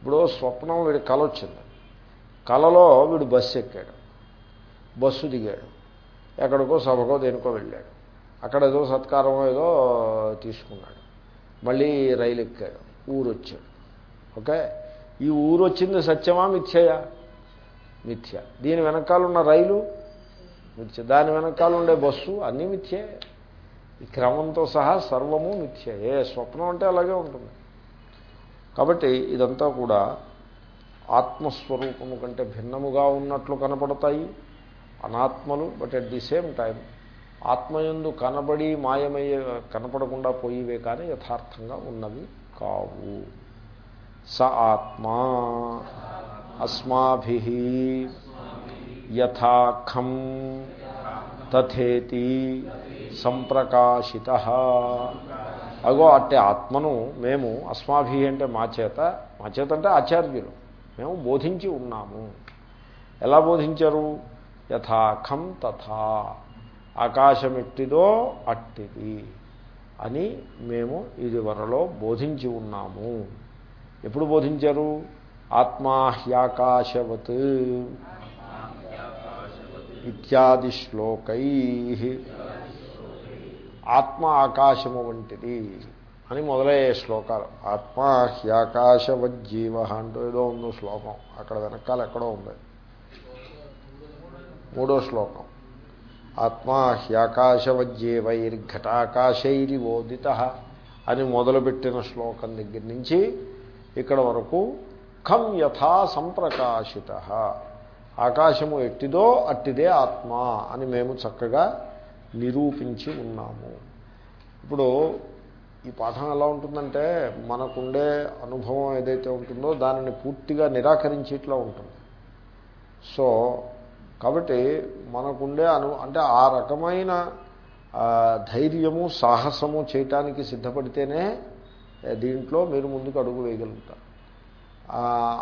ఇప్పుడు స్వప్నం వీడి కళ వచ్చింది. కళలో వీడు బస్సు ఎక్కాడు. బస్సు దిగాడు. ఎక్కడికో సభకో దేనికో వెళ్ళాడు. అక్కడ ఏదో సత్కారం ఏదో తీసుకున్నాడు. మళ్ళీ రైలు ఎక్కాడు. ఊరు వచ్చాడు ఓకే? ఈ ఊరు వచ్చింది సత్యమా మిథ్యయా? మిథ్య. దీని వెనకాల ఉన్న రైలు? మిథ్య. దాని వెనకాల ఉండే బస్సు అన్నీ మిథ్యే. ఈ క్రమంతో సహా సర్వము మిథ్య ఏ స్వప్నం అంటే అలాగే ఉంటుంది. కాబట్టి ఇదంతా కూడా ఆత్మస్వరూపము కంటే భిన్నముగా ఉన్నట్లు కనపడతాయి అనాత్మలు but at the same time ఆత్మయందు కనబడి మాయమయ్యే కనపడకుండా పోయివే కానీ యథార్థంగా ఉన్నవి కావు. స ఆత్మా అస్మాభి యథాఖం తథేతి సంప్రకాశిత అగో అట్టే ఆత్మను మేము అస్మాభి అంటే మా చేత మా చేత అంటే ఆచార్యులు. మేము బోధించి ఉన్నాము. ఎలా బోధించారు? యథాఖం తథా. ఆకాశం ఎట్టిదో అట్టిది అని మేము ఇది వరలో బోధించి ఉన్నాము. ఎప్పుడు బోధించారు? ఆత్మాహ్యాకాశవత్ ఇత్యాది శ్లోకై. ఆత్మ ఆకాశము వంటిది అని మొదలయ్యే శ్లోకాలు. ఆత్మ హ్యాకాశవజ్జీవ అంటూ ఏదో ఉందో శ్లోకం. అక్కడ వెనకాల ఎక్కడో ఉంది. మూడో శ్లోకం. ఆత్మ హ్యాకాశవజ్జీవైర్ఘటాకాశైరివోదిత అని మొదలుపెట్టిన శ్లోకం దగ్గర నుంచి ఇక్కడ వరకు ఖం యథా సంప్రకాశిత. ఆకాశము ఎట్టిదో అట్టిదే ఆత్మ అని మేము చక్కగా నిరూపించి ఉన్నాము. ఇప్పుడు ఈ పాఠం ఎలా ఉంటుందంటే మనకుండే అనుభవం ఏదైతే ఉంటుందో దానిని పూర్తిగా నిరాకరించేట్లా ఉంటుంది. సో కాబట్టి మనకుండే అను అంటే ఆ రకమైన ధైర్యము సాహసము చేయటానికి సిద్ధపడితేనే దీంట్లో మీరు ముందుకు అడుగు వేయగలుగుతారు.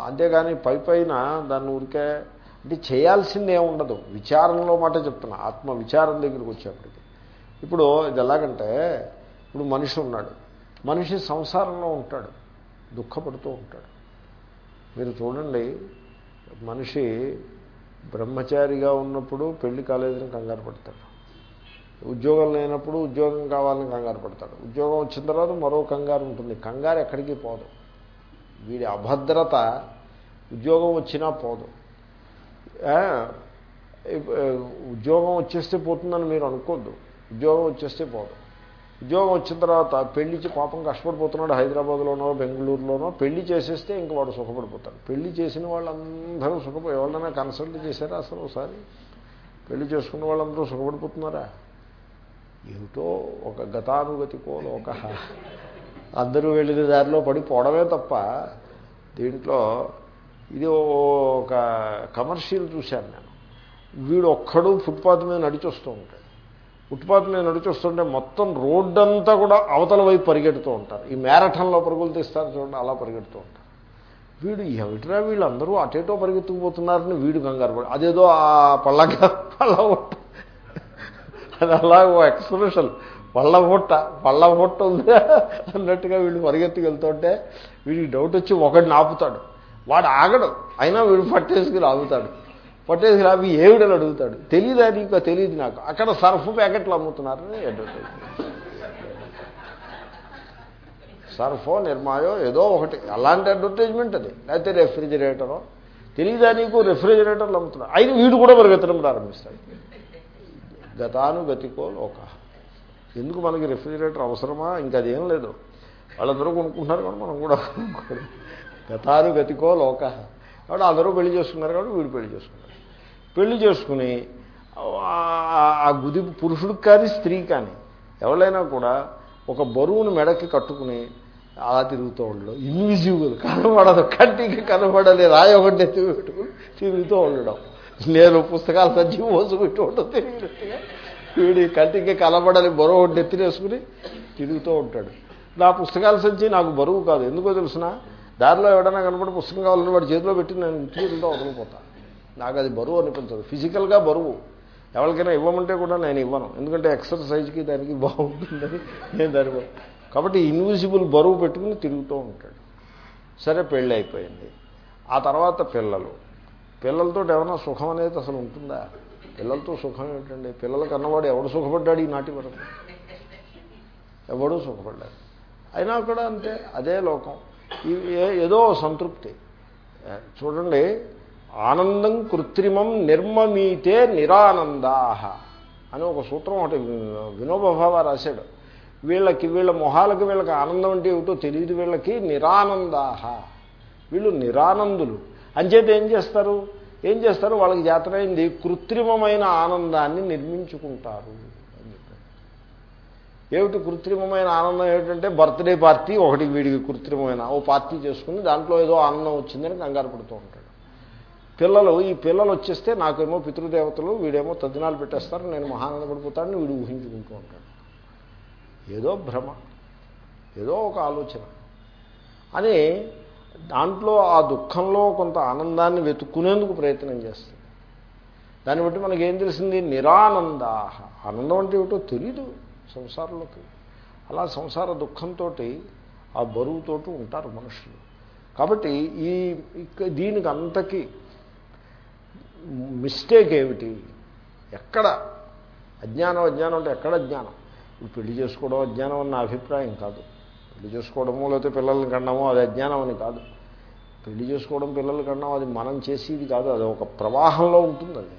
అంతేగాని పై పైన దాన్ని ఊరికే అంటే చేయాల్సింది ఏముండదు. విచారంలో మాట చెప్తున్నా. ఆత్మ విచారం దగ్గరికి వచ్చేప్పటికి. ఇప్పుడు ఇది ఎలాగంటే ఇప్పుడు మనిషి ఉన్నాడు. మనిషి సంసారంలో ఉంటాడు. దుఃఖపడుతూ ఉంటాడు. మీరు చూడండి మనిషి బ్రహ్మచారిగా ఉన్నప్పుడు పెళ్ళి కాలేదని కంగారు పడతాడు. ఉద్యోగం లేనప్పుడు ఉద్యోగం కావాలని కంగారు పడతాడు. ఉద్యోగం వచ్చిన తర్వాత మరో కంగారు ఉంటుంది. కంగారు ఎక్కడికి పోదు. వీడి అభద్రత ఉద్యోగం వచ్చినా పోదు. ఉద్యోగం వచ్చేస్తే పోతుందని మీరు అనుకోద్దు. ఉద్యోగం వచ్చేస్తే పోదు. ఉద్యోగం వచ్చిన తర్వాత పెళ్ళిచ్చి పాపం కష్టపడిపోతున్నాడు హైదరాబాద్లోనో బెంగళూరులోనో. పెళ్ళి చేసేస్తే ఇంక వాడు సుఖపడిపోతాడు. పెళ్ళి చేసిన వాళ్ళందరూ సుఖపడి ఎవరైనా కన్సల్ట్ చేశారా అసలు ఒకసారి? పెళ్ళి చేసుకున్న వాళ్ళందరూ సుఖపడిపోతున్నారా? ఏమిటో ఒక గతానుగతికో లోక అందరూ వెళ్ళిన దారిలో పడిపోవడమే తప్ప దీంట్లో ఇది ఒక కమర్షియల్ చూశాను నేను. వీడు ఒక్కడు ఫుట్పాత్ మీద నడిచొస్తూ ఉంటాడు. ఫుట్పాత్ మీద నడిచొస్తుంటే మొత్తం రోడ్డంతా కూడా అవతల వైపు పరిగెడుతూ ఉంటారు. ఈ మ్యారథాన్లో పరుగులు తీస్తారు చూడండి అలా పరిగెడుతూ ఉంటారు. వీడు ఎవటిరా వీళ్ళందరూ అటేటో పరిగెత్తుకుపోతున్నారని వీడు కంగారు పడి అదేదో ఆ పళ్ళగా పళ్ళ అది అలా ఓ ఎక్స్ప్రెషన్ పళ్ళ పొట్ట పళ్ళ ఉంది అన్నట్టుగా వీళ్ళు పరిగెత్తుకెళ్తుంటే వీడికి డౌట్ వచ్చి ఒకడిని ఆపుతాడు వాడు ఆగడు. అయినా వీడు పట్టేసుకుని ఆగుతాడు పట్టేసుకుని రావి ఏవిడని అడుగుతాడు. తెలియదా నీకు? తెలియదు నాకు. అక్కడ సర్ఫ్ ప్యాకెట్లు అమ్ముతున్నారని అడ్వర్టైజ్ సర్ఫో నిర్మాయో ఏదో ఒకటి. అలాంటి అడ్వర్టైజ్మెంట్ అది. లేకపోతే రెఫ్రిజిరేటరో. తెలియదా నీకు? రెఫ్రిజిరేటర్లు అమ్ముతున్నారు. అయిన వీడు కూడా పరిగెత్తడం ప్రారంభిస్తాడు. గతానుగతికో లోక. ఎందుకు మనకి రెఫ్రిజిరేటర్ అవసరమా? ఇంకా అదేం లేదు. వాళ్ళందరూ కొనుక్కుంటున్నారు కానీ మనం కూడా గతారు గతికో లోక. కాబట్టి అందరూ పెళ్ళి చేసుకున్నారు కాబట్టి వీడు పెళ్ళి చేసుకున్నారు పెళ్ళి చేసుకుని ఆ గుది పురుషుడికి కానీ స్త్రీ కానీ ఎవరైనా కూడా ఒక బరువును మెడకి కట్టుకుని అలా తిరుగుతూ ఉండడం. ఇన్విజిబుల్ కనబడదు. కంటికి కనబడలే రాయి ఒకటి ఎత్తి పెట్టుకుని తిరుగుతూ ఉండడం. నేను పుస్తకాలు సజ్జి మోసుకుంటూ ఉండడం తిరిగినట్టుగా వీడి కంటికి కనబడని బరువు ఒకటి ఎత్తినేసుకుని తిరుగుతూ ఉంటాడు. నా పుస్తకాల సంచి నాకు బరువు కాదు. ఎందుకో తెలుసిన? దారిలో ఎవడన్నా కనపడి పుస్తకం కావాలని వాడి చేతిలో పెట్టి నేను ఇంటితో వదిలిపోతాను నాకు అది బరువు అనిపించదు. ఫిజికల్గా బరువు. ఎవరికైనా ఇవ్వమంటే కూడా నేను ఇవ్వను. ఎందుకంటే ఎక్సర్సైజ్కి దానికి బాగుంటుందని నేను దాని కాబట్టి ఇన్విజిబుల్ బరువు పెట్టుకుని తిరుగుతూ ఉంటాడు. సరే పెళ్ళి అయిపోయింది. ఆ తర్వాత పిల్లలు. పిల్లలతో ఏమైనా సుఖం అనేది అసలు ఉంటుందా? పిల్లలతో సుఖం ఏమిటండి? పిల్లలకి అన్నవాడు ఎవడు సుఖపడ్డాడు ఈ నాటి వరకు? ఎవడూ సుఖపడ్డాడు అయినా కూడా అంతే. అదే లోకం. ఏదో సంతృప్తి. చూడండి ఆనందం కృత్రిమం నిర్మమీతే నిరానందాహ అని ఒక సూత్రం ఒకటి వి- రాశాడు. వీళ్ళకి వీళ్ళ మొహాలకి వీళ్ళకి ఆనందం అంటే ఏమిటో తెలియదు వీళ్ళకి నిరానందాహ. వీళ్ళు నిరానందులు. అంచేత ఏం చేస్తారు? ఏం చేస్తారు? వాళ్ళకి జాతరైంది కృత్రిమమైన ఆనందాన్ని నిర్మించుకుంటారు. ఏమిటి కృత్రిమమైన ఆనందం ఏమిటంటే బర్త్డే పార్టీ ఒకటి వీడికి కృత్రిమమైన. ఓ పార్టీ చేసుకుని దాంట్లో ఏదో ఆనందం వచ్చిందని కంగారు పడుతూ ఉంటాడు. పిల్లలు ఈ పిల్లలు వచ్చేస్తే నాకేమో పితృదేవతలు వీడేమో తద్దినాలు పెట్టేస్తారు నేను మహానందపడిపోతాడని వీడు ఊహించుకుంటూ ఉంటాడు. ఏదో భ్రమ ఏదో ఒక ఆలోచన. అని దాంట్లో ఆ దుఃఖంలో కొంత ఆనందాన్ని వెతుక్కునేందుకు ప్రయత్నం చేస్తుంది. దాన్ని బట్టి మనకేం ఏం తెలిసింది? నిరానంద ఆనందం అంటే ఏమిటో తెలీదు. సంసారంలోకి. అలా సంసార దుఃఖంతో ఆ బరువుతోటి ఉంటారు మనుషులు. కాబట్టి ఈ దీనికి అంతకీ మిస్టేక్ ఏమిటి? ఎక్కడ? అజ్ఞానం అజ్ఞానం అంటే ఎక్కడ అజ్ఞానం? ఇప్పుడు పెళ్ళి చేసుకోవడం అజ్ఞానం అన్న అభిప్రాయం కాదు. పెళ్ళి చేసుకోవడము లేకపోతే పిల్లల్ని కన్నాము అది అజ్ఞానం అని కాదు. పెళ్ళి చేసుకోవడం పిల్లలు కన్నాం అది మనం చేసేది కాదు. అది ఒక ప్రవాహంలో ఉంటుంది అది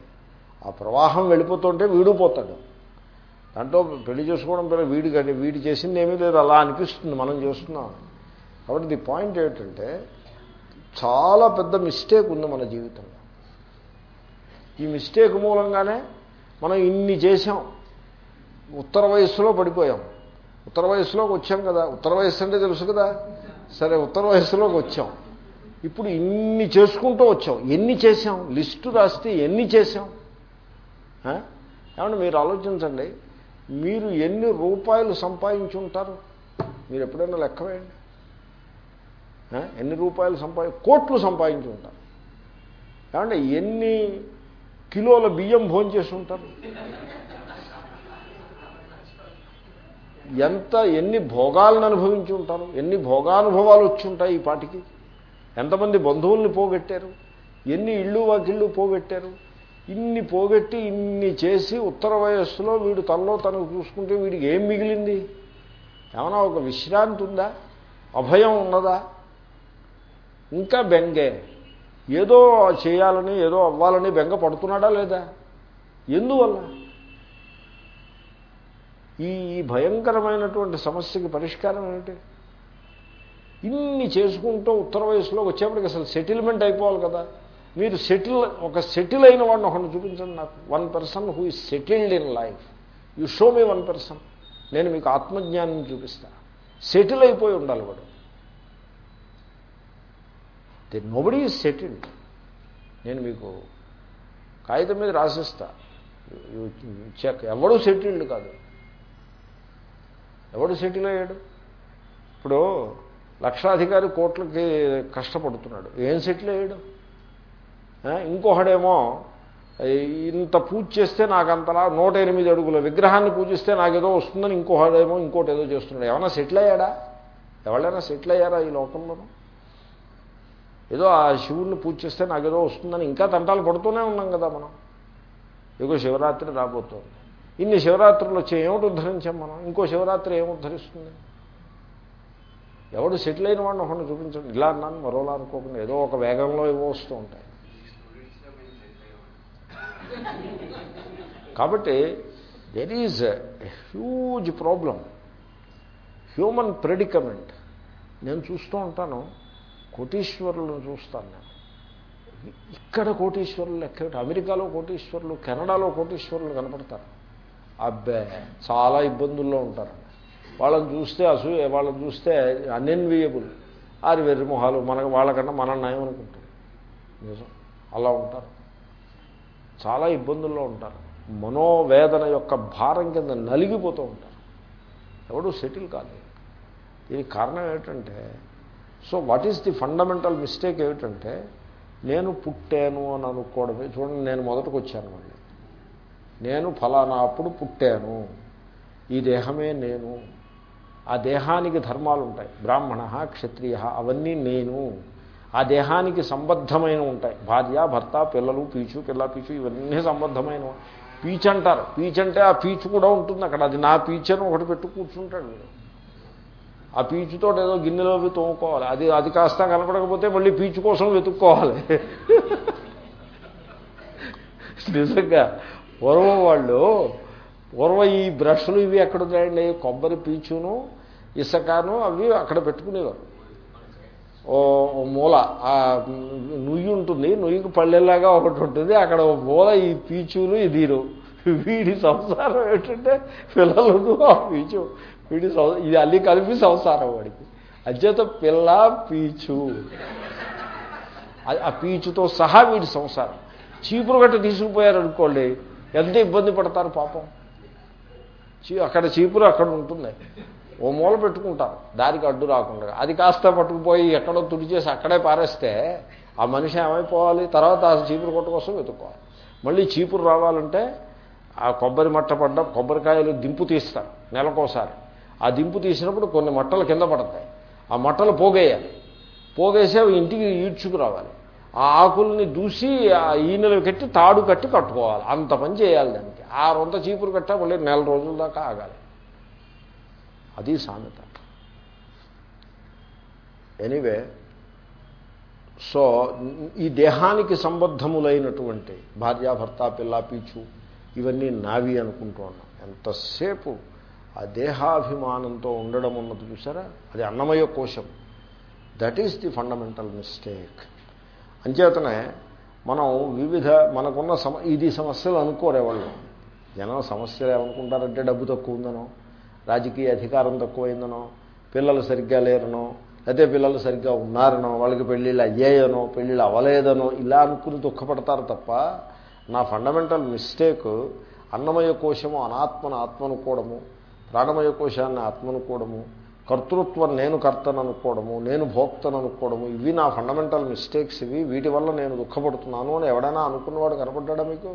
ఆ ప్రవాహం వెళ్ళిపోతుంటే వీడిపోతాడు దాంట్లో పెళ్ళి చేసుకోవడం పిల్లలు వీడి కానీ వీడి చేసింది ఏమీ లేదు అలా అనిపిస్తుంది మనం చేస్తున్నాం. కాబట్టి ది పాయింట్ ఏమిటంటే చాలా పెద్ద మిస్టేక్ ఉంది మన జీవితంలో. ఈ మిస్టేక్ మూలంగానే మనం ఇన్ని చేసాం ఉత్తర వయస్సులో పడిపోయాం. ఉత్తర వయస్సులోకి వచ్చాం కదా. ఉత్తర వయస్సు అంటే తెలుసు కదా? సరే ఉత్తర వయస్సులోకి వచ్చాం. ఇప్పుడు ఇన్ని చేసుకుంటూ వచ్చాం. ఎన్ని చేసాం లిస్టు రాస్తే ఎన్ని చేసాం ఏమంటే మీరు ఆలోచించండి. మీరు ఎన్ని రూపాయలు సంపాదించి ఉంటారు మీరు ఎప్పుడైనా లెక్క వేయండి. ఎన్ని రూపాయలు సంపాది కోట్లు సంపాదించి ఉంటారు ఏమంటే ఎన్ని కిలోల బియ్యం భోంచేసి ఉంటారు ఎంత ఎన్ని భోగాలను అనుభవించి ఉంటారు ఎన్ని భోగానుభవాలు వచ్చి ఉంటాయి ఈ పాటికి? ఎంతమంది బంధువుల్ని పోగొట్టారు? ఎన్ని ఇళ్ళు వాకిళ్ళు పోగొట్టారు? ఇన్ని పోగొట్టి ఇన్ని చేసి ఉత్తర వయస్సులో వీడు తనలో తనకు చూసుకుంటే వీడికి ఏం మిగిలింది? ఏమైనా ఒక విశ్రాంతి ఉందా? అభయం ఉన్నదా? ఇంకా బెంగే. ఏదో చేయాలని ఏదో అవ్వాలని బెంగ పడుతున్నాడా లేదా? ఎందువల్ల? ఈ భయంకరమైనటువంటి సమస్యకి పరిష్కారం ఏమిటి? ఇన్ని చేసుకుంటూ ఉత్తర వయసులోకి వచ్చేప్పటికి అసలు సెటిల్మెంట్ అయిపోవాలి కదా. మీరు సెటిల్ ఒక సెటిల్ అయిన వాడిని ఒకటి చూపించండి నాకు. One person who is settled in life. You show me one person. నేను మీకు ఆత్మజ్ఞానం చూపిస్తా. సెటిల్ అయిపోయి ఉండాలి వాడు. ది నోబడీ ఈజ్ సెటిల్డ్ నేను మీకు కాగితం మీద రాసిస్తా. చెక్ ఎవడు సెటిల్డ్ కాదు. ఎవడు సెటిల్ అయ్యాడు? ఇప్పుడు లక్షాధికారి కోట్లకి కష్టపడుతున్నాడు. ఏం సెటిల్ అయ్యాడు? ఇంకొకడేమో ఇంత పూజ చేస్తే నాకు అంతలా నూట ఎనిమిది అడుగుల విగ్రహాన్ని పూజిస్తే నాకేదో వస్తుందని ఇంకొకడేమో ఇంకోటి ఏదో చేస్తున్నాడు. ఏమైనా సెటిల్ అయ్యాడా? ఎవరైనా సెటిల్ అయ్యారా ఈ లోకంలోనూ ఏదో ఆ శివుణ్ణి పూజ చేస్తే నాకేదో వస్తుందని ఇంకా తంటాలు పడుతూనే ఉన్నాం కదా మనం. ఏదో శివరాత్రి రాబోతోంది. ఇన్ని శివరాత్రులు వచ్చి ఏమిటి ఉద్ధరించాం మనం? ఇంకో శివరాత్రి ఏమి ఉద్ధరిస్తుంది? ఎవడు సెటిల్ అయిన వాడిని ఒకటి చూపించండి. ఇలా అన్నాను మరోలా అనుకోకుండా ఏదో ఒక వేగంలో ఏవో వస్తూ ఉంటాయి. కాబట్టి there is huge problem human predicament నేను చూస్తూ ఉంటాను. కోటీశ్వరులను చూస్తాను నేను. ఇక్కడ కోటీశ్వరులు ఎక్కడ? అమెరికాలో కోటీశ్వరులు కెనడాలో కోటీశ్వరులు కనపడతారు. అబ్బే చాలా ఇబ్బందుల్లో ఉంటారు. వాళ్ళని చూస్తే అసూయ వాళ్ళని చూస్తే అన్ఎన్వియబుల్. ఆరి వెర్రి మొహాలు మన వాళ్ళకన్నా మన నయం అనుకుంటాం నిజం. అలా ఉంటారు. చాలా ఇబ్బందుల్లో ఉంటారు. మనోవేదన యొక్క భారం కింద నలిగిపోతూ ఉంటారు. ఎవడు సెటిల్ కాదు. దీనికి కారణం ఏమిటంటే so what is the fundamental mistake ఏమిటంటే నేను పుట్టాను అని అనుకోవడమే. చూడండి నేను మొదటకు వచ్చాను మళ్ళీ. నేను ఫలానా అప్పుడు పుట్టాను. ఈ దేహమే నేను. ఆ దేహానికి ధర్మాలు ఉంటాయి. బ్రాహ్మణ క్షత్రియ అవన్నీ నేను. ఆ దేహానికి సంబద్ధమైన ఉంటాయి. భార్య భర్త పిల్లలు పీచు పిల్ల పీచు ఇవన్నీ సంబద్ధమైన పీచ్ అంటారు. పీచ్ అంటే ఆ పీచు కూడా ఉంటుంది అక్కడ. అది నా పీచ్ అని ఒకటి పెట్టు కూర్చుంటాడు మీరు ఆ పీచుతో ఏదో గిన్నెలో తోముకోవాలి. అది అది కాస్త కనపడకపోతే మళ్ళీ పీచు కోసం వెతుక్కోవాలి. నిజంగా పూర్వం వాళ్ళు పూర్వం ఈ బ్రష్లు ఇవి ఎక్కడ ఉన్నాయండి? కొబ్బరి పీచును ఇసకాను అవి అక్కడ పెట్టుకునేవారు. ఓ మూల. ఆ నుయ్యి ఉంటుంది. నుయ్యికి పళ్ళెలాగా ఒకటి ఉంటుంది. అక్కడ ఓ మూల ఈ పీచులు ఇదిరు వీడి సంసారం ఏంటంటే పిల్లలకు ఆ పీచు. వీడి సం- ఇది అల్లి కలిపి సంసారం వాడికి. అధ్యత పిల్ల పీచు. ఆ పీచుతో సహా వీడి సంసారం. చీపురు గట్ట తీసుకుపోయారనుకోండి ఎంత ఇబ్బంది పడతారు పాపం. చీ అక్కడ చీపురు అక్కడ ఉంటుంది. ఓ మూల పెట్టుకుంటారు. దానికి అడ్డు రాకుండా. అది కాస్త పట్టుకుపోయి ఎక్కడో తుడి చేసి అక్కడే పారేస్తే ఆ మనిషి ఏమైపోవాలి? తర్వాత ఆ చీపురు కొట్ట కోసం వెతుక్కోవాలి. మళ్ళీ చీపురు రావాలంటే ఆ కొబ్బరి మట్ట పడ్డ కొబ్బరికాయలు దింపు తీస్తారు నెలకోసారి. ఆ దింపు తీసినప్పుడు కొన్ని మట్టలు కింద పడతాయి. ఆ మట్టలు పోగేయాలి. పోగేసి అవి ఇంటికి ఈడ్చుకు రావాలి. ఆ ఆకుల్ని దూసి ఆ ఈనెలు కట్టి తాడు కట్టి కట్టుకోవాలి. అంత పని చేయాలి దానికి. ఆ రొంత చీపురు కట్ట మళ్ళీ నెల రోజుల దాకా ఆగాలి. అది సామెత. ఎనీవే సో ఈ దేహానికి సంబద్ధములైనటువంటి భార్యాభర్త పిల్ల పీచు ఇవన్నీ నావి అనుకుంటూ ఉన్నాం. ఎంతసేపు ఆ దేహాభిమానంతో ఉండడం ఉన్నది చూసారా అది అన్నమయ కోశం. That is the fundamental mistake అంచేతనే మనం వివిధ మనకున్న సమ ఇది సమస్యలు అనుకోరేవాళ్ళు. జనం సమస్యలు ఏమనుకుంటారంటే డబ్బు తక్కువ ఉందనో రాజకీయ అధికారం తక్కువైందనో పిల్లలు సరిగ్గా లేరనో అయితే పిల్లలు సరిగ్గా ఉన్నారనో వాళ్ళకి పెళ్ళిళ్ళు అయ్యాయనో పెళ్ళిళ్ళు అవ్వలేదనో ఇలా అనుకుని దుఃఖపడతారు తప్ప నా ఫండమెంటల్ మిస్టేక్ అన్నమయ కోశము అనాత్మను ఆత్మనుకోవడము ప్రాణమయ కోశాన్ని ఆత్మనుకోవడము కర్తృత్వం నేను కర్తను అనుకోవడము నేను భోక్తను అనుకోవడము ఇవి నా ఫండమెంటల్ మిస్టేక్స్ ఇవి. వీటి వల్ల నేను దుఃఖపడుతున్నాను అని ఎవడైనా అనుకున్నవాడు కనపడ్డా మీకు?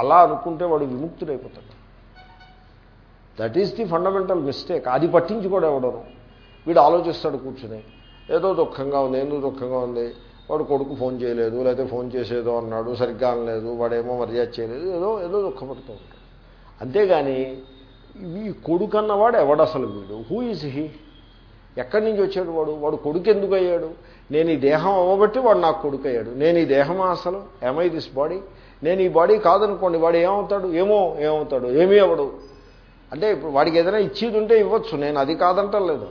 అలా అనుకుంటే వాడు విముక్తుడైపోతాడు. That is the fundamental mistake అది పట్టించుకోడు ఎవడను. వీడు ఆలోచిస్తాడు కూర్చుని. ఏదో దుఃఖంగా ఉంది ఎందుకు దుఃఖంగా ఉంది? వాడు కొడుకు ఫోన్ చేయలేదు లేకపోతే ఫోన్ చేసేదో అన్నాడు సరిగ్గా అనలేదు వాడేమో మర్యాద చేయలేదు ఏదో ఏదో దుఃఖపడుతూ ఉంటాడు అంతేగాని ఈ కొడుకు అన్నవాడు ఎవడు అసలు వీడు? హూ ఈజ్ హీ ఎక్కడి నుంచి వచ్చాడు వాడు? వాడు కొడుకు ఎందుకు అయ్యాడు? నేను ఈ దేహం అవ్వబట్టి వాడు నాకు కొడుకు అయ్యాడు. నేను ఈ దేహమా అసలు? ఏమై దిస్ బాడీ నేను ఈ బాడీ కాదనుకోండి వాడు ఏమవుతాడు? ఏమో ఏమవుతాడు? ఏమీ అవ్వడు. అంటే ఇప్పుడు వాడికి ఏదైనా ఇచ్చేది ఉంటే ఇవ్వచ్చు నేను అది కాదంటలేదు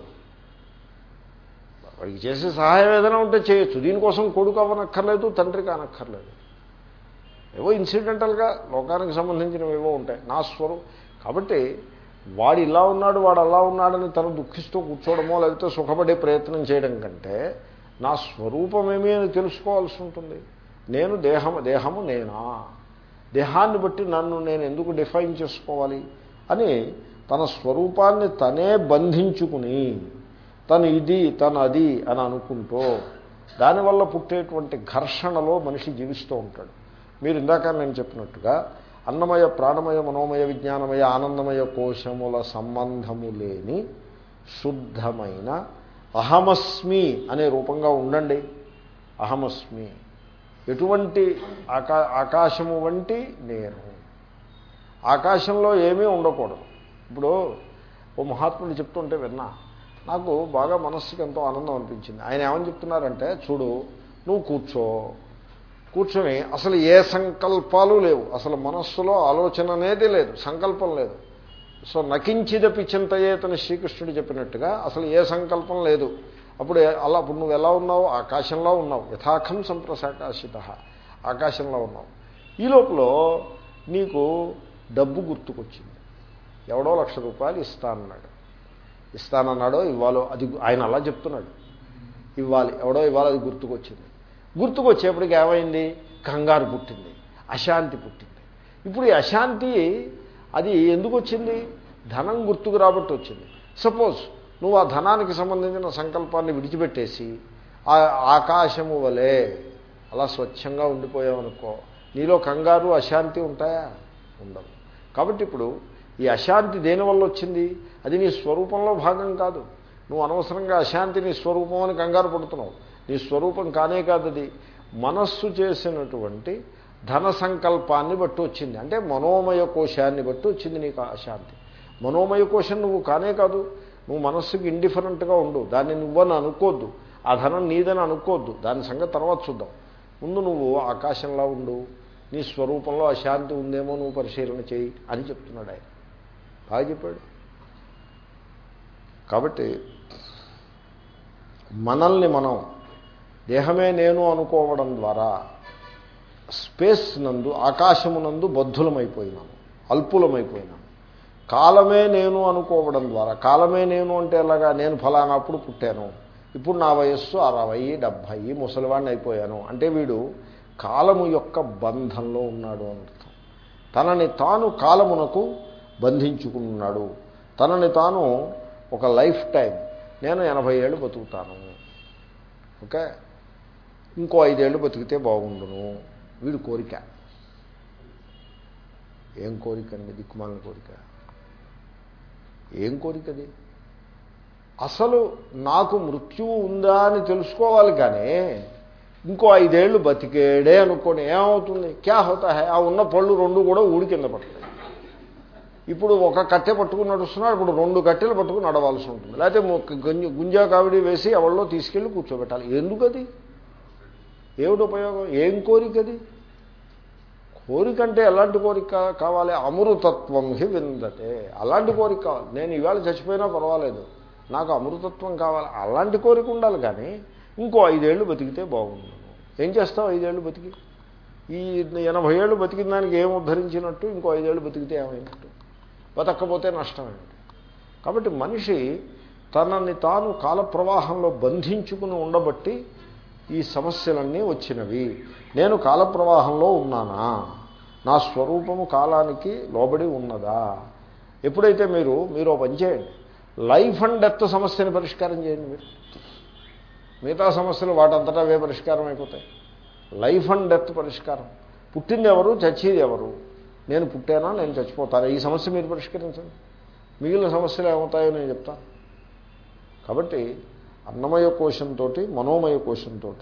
వాడికి చేసే సహాయం ఏదైనా ఉంటే చేయొచ్చు. దీనికోసం కొడుకు అవ్వనక్కర్లేదు తండ్రి కానక్కర్లేదు. ఏవో ఇన్సిడెంటల్గా లోకానికి సంబంధించినవి ఏవో ఉంటాయి. నా స్వరం కాబట్టి వాడు ఇలా ఉన్నాడు వాడు అలా ఉన్నాడని తను దుఃఖిస్తూ కూర్చోవడమో లేకపోతే సుఖపడే ప్రయత్నం చేయడం కంటే నా స్వరూపమేమీ అని తెలుసుకోవాల్సి ఉంటుంది. నేను దేహము దేహము నేనా? దేహాన్ని బట్టి నన్ను నేను ఎందుకు డిఫైన్ చేసుకోవాలి? అని తన స్వరూపాన్ని తనే బంధించుకుని తను ఇది తను అది అని అనుకుంటూ దానివల్ల పుట్టేటువంటి ఘర్షణలో మనిషి జీవిస్తూ ఉంటాడు. మీరు ఇందాక నేను చెప్పినట్టుగా అన్నమయ ప్రాణమయ మనోమయ విజ్ఞానమయ ఆనందమయ కోశముల సంబంధము లేని శుద్ధమైన అహమస్మి అనే రూపంగా ఉండండి. అహమస్మి. ఎటువంటి ఆకా ఆకాశము వంటి నేను ఆకాశంలో ఏమీ ఉండకూడదు. ఇప్పుడు ఓ మహాత్ముడు చెప్తుంటే విన్నా నాకు బాగా మనస్సుకి ఎంతో ఆనందం అనిపించింది. ఆయన ఏమని చెప్తున్నారంటే చూడు నువ్వు కూర్చో. కూర్చొని అసలు ఏ సంకల్పాలు లేవు. అసలు మనస్సులో ఆలోచన అనేది లేదు సంకల్పం లేదు. సో నకించిదపి చింతయేతని శ్రీకృష్ణుడు చెప్పినట్టుగా అసలు ఏ సంకల్పం లేదు. అప్పుడు అలా అప్పుడు నువ్వు ఎలా ఉన్నావు? ఆకాశంలో ఉన్నావు. యథాఖం సంప్రసాకాశిత. ఆకాశంలో ఉన్నావు. ఈ లోపల నీకు డబ్బు గుర్తుకొచ్చింది. ఎవడో లక్ష రూపాయలు ఇస్తానన్నాడు. ఇస్తానన్నాడో ఇవ్వాలో అది ఆయన అలా చెప్తున్నాడు. ఇవ్వాలి ఎవడో ఇవ్వాలి అది గుర్తుకొచ్చింది. గుర్తుకొచ్చేప్పటికి ఏమైంది? కంగారు పుట్టింది అశాంతి పుట్టింది. ఇప్పుడు ఈ అశాంతి అది ఎందుకు వచ్చింది? ధనం గుర్తుకు రాబట్టి వచ్చింది. సపోజ్ నువ్వు ఆ ధనానికి సంబంధించిన సంకల్పాన్ని విడిచిపెట్టేసి ఆ ఆకాశము వలె అలా స్వచ్ఛంగా ఉండిపోయావనుకో నీలో కంగారు అశాంతి ఉంటాయా? ఉండవు. కాబట్టి ఇప్పుడు ఈ అశాంతి దేనివల్ల వచ్చింది? అది నీ స్వరూపంలో భాగం కాదు. నువ్వు అనవసరంగా అశాంతి నీ స్వరూపం అని కంగారు పడుతున్నావు. నీ స్వరూపం కానే కాదు అది. మనస్సు చేసినటువంటి ధన సంకల్పాన్ని బట్టి వచ్చింది. అంటే మనోమయ కోశాన్ని బట్టి వచ్చింది నీకు అశాంతి. మనోమయ కోశం నువ్వు కానే కాదు. నువ్వు మనస్సుకి ఇండిఫరెంట్గా ఉండు. దాన్ని నువ్వని అనుకోద్దు. ఆ ధనం నీదని అనుకోద్దు. దాని సంగతి తర్వాత చూద్దాం. ముందు నువ్వు ఆకాశంలా ఉండు. నీ స్వరూపంలో అశాంతి ఉందేమో నువ్వు పరిశీలన చేయి అని చెప్తున్నాడు ఆయన. బాగా చెప్పాడు. కాబట్టి మనల్ని మనం దేహమే నేను అనుకోవడం ద్వారా స్పేస్ నందు ఆకాశమునందు బద్ధులమైపోయినాము అల్పులమైపోయినాము. కాలమే నేను అనుకోవడం ద్వారా కాలమే నేను అంటే ఎలాగా నేను ఫలానాప్పుడు పుట్టాను ఇప్పుడు నా వయస్సు అరవై డెబ్భై ముసలివాడిని అయిపోయాను. అంటే వీడు కాలము యొక్క బంధంలో ఉన్నాడు అని అర్థం తనని తాను కాలమునకు బంధించుకున్నాడు. తనని తాను ఒక లైఫ్ టైం నేను ఎనభై ఏళ్ళు బతుకుతాను. ఓకే? ఇంకో ఐదేళ్ళు బతికితే బాగుండును. వీడి కోరిక. ఏం కోరిక అండి? దిక్కుమాలిన కోరిక. ఏం కోరికది అసలు నాకు మృత్యువు ఉందా అని తెలుసుకోవాలి కానీ ఇంకో ఐదేళ్ళు బతికేడే అనుకోండి ఏమవుతుంది? క్యా హోతా హే? ఆ ఉన్న పళ్ళు రెండు కూడా ఊడి కింద పడతాయి. ఇప్పుడు ఒక కట్టె పట్టుకుని నడుస్తున్నాడు ఇప్పుడు రెండు కట్టెలు పట్టుకుని నడవాల్సి ఉంటుంది. లేకపోతే గుంజ గుంజా కావిడి వేసి ఎవరిలో తీసుకెళ్ళి కూర్చోబెట్టాలి. ఎందుకది? ఏమిటి ఉపయోగం? ఏం కోరికది? కోరిక అంటే ఎలాంటి కోరిక కావాలి? అమృతత్వం హి విందతే. అలాంటి కోరిక కావాలి. నేను ఇవాళ చచ్చిపోయినా పర్వాలేదు. నాకు అమృతత్వం కావాలి. అలాంటి కోరిక ఉండాలి కానీ ఇంకో ఐదేళ్ళు బతికితే బాగుంది ఏం చేస్తావు? ఐదేళ్ళు బతికి. ఈ ఎనభై ఏళ్ళు బతికిన దానికి ఏం ఉద్ధరించినట్టు? ఇంకో ఐదేళ్ళు బతికితే ఏమైనట్టు? బతకపోతే నష్టమేమిటి? కాబట్టి మనిషి తనని తాను కాల ప్రవాహంలో బంధించుకుని ఉండబట్టి ఈ సమస్యలన్నీ వచ్చినవి. నేను కాల ప్రవాహంలో ఉన్నానా? నా స్వరూపము కాలానికి లోబడి ఉన్నదా? ఎప్పుడైతే మీరు మీరు పని చేయండి. లైఫ్ అండ్ డెత్ సమస్యని పరిష్కారం చేయండి మీరు. మిగతా సమస్యలు వాటంతటా అవే పరిష్కారం అయిపోతాయి. లైఫ్ అండ్ డెత్ పరిష్కారం. పుట్టింది ఎవరు? చచ్చేది ఎవరు? నేను పుట్టానా? నేను చచ్చిపోతాను? ఈ సమస్య మీరు పరిష్కరించండి. మిగిలిన సమస్యలు ఏమవుతాయో నేను చెప్తాను కాబట్టి అన్నమయ కోశంతో మనోమయ కోశంతో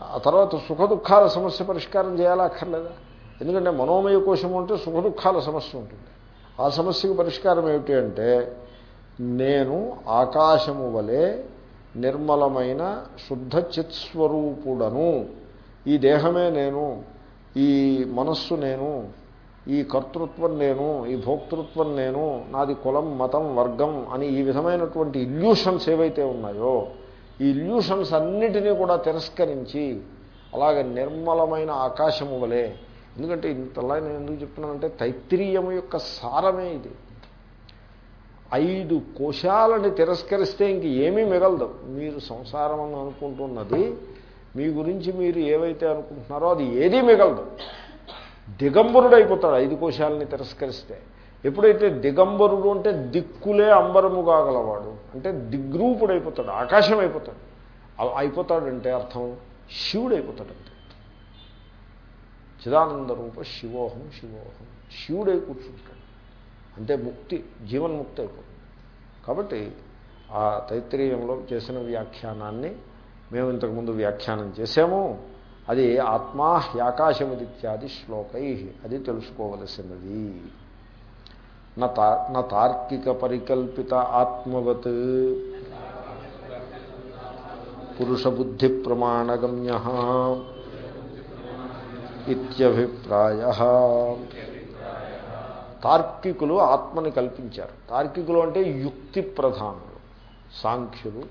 ఆ తర్వాత సుఖ దుఃఖాల సమస్య పరిష్కారం చేయాలా అక్కర్లేదా? ఎందుకంటే మనోమయ కోశం అంటే సుఖ దుఃఖాల సమస్య ఉంటుంది. ఆ సమస్యకు పరిష్కారం ఏమిటి అంటే నేను ఆకాశము వలె నిర్మలమైన శుద్ధ చిత్స్వరూపుడను ఈ దేహమే నేను ఈ మనస్సు నేను ఈ కర్తృత్వం నేను ఈ భోక్తృత్వం నేను నాది కులం మతం వర్గం అని ఈ విధమైనటువంటి ఇల్యూషన్స్ ఏవైతే ఉన్నాయో ఈ ఇల్యూషన్స్ అన్నిటినీ కూడా తిరస్కరించి అలాగ నిర్మలమైన ఆకాశము వలె. ఎందుకంటే ఇంతలా నేను ఎందుకు చెప్తున్నానంటే తైత్రీయము యొక్క సారమే ఇది. ఐదు కోశాలని తిరస్కరిస్తే ఇంక ఏమీ మిగలదు. మీరు సంసారం అని అనుకుంటున్నది మీ గురించి మీరు ఏవైతే అనుకుంటున్నారో అది ఏదీ మిగలదు. దిగంబరుడు అయిపోతాడు ఐదు కోశాలని తిరస్కరిస్తే. ఎప్పుడైతే దిగంబరుడు అంటే దిక్కులే అంబరము కాగలవాడు అంటే దిగ్రూపుడు అయిపోతాడు ఆకాశం అయిపోతాడు అయిపోతాడంటే అర్థం? శివుడు అయిపోతాడంటే చిదానంద రూప శివోహం శివోహం. శివుడై కూర్చుంటాడు. అంటే ముక్తి జీవన్ముక్తి అయిపోతుంది కాబట్టి ఆ తైత్రీయంలో చేసిన వ్యాఖ్యానాన్ని మేము ఇంతకుముందు వ్యాఖ్యానం చేసాము అది ఆత్మా హ్యాకాశముదిత్యాది శ్లోకై అది తెలుసుకోవలసినది. నా తార్కిక పరికల్పిత ఆత్మవత్. పురుషబుద్ధి ప్రమాణగమ్య. ఇత్యభిప్రాయ. తార్కికులు ఆత్మని కల్పించారు. తార్కికులు అంటే యుక్తి ప్రధానులు సాంఖ్యులు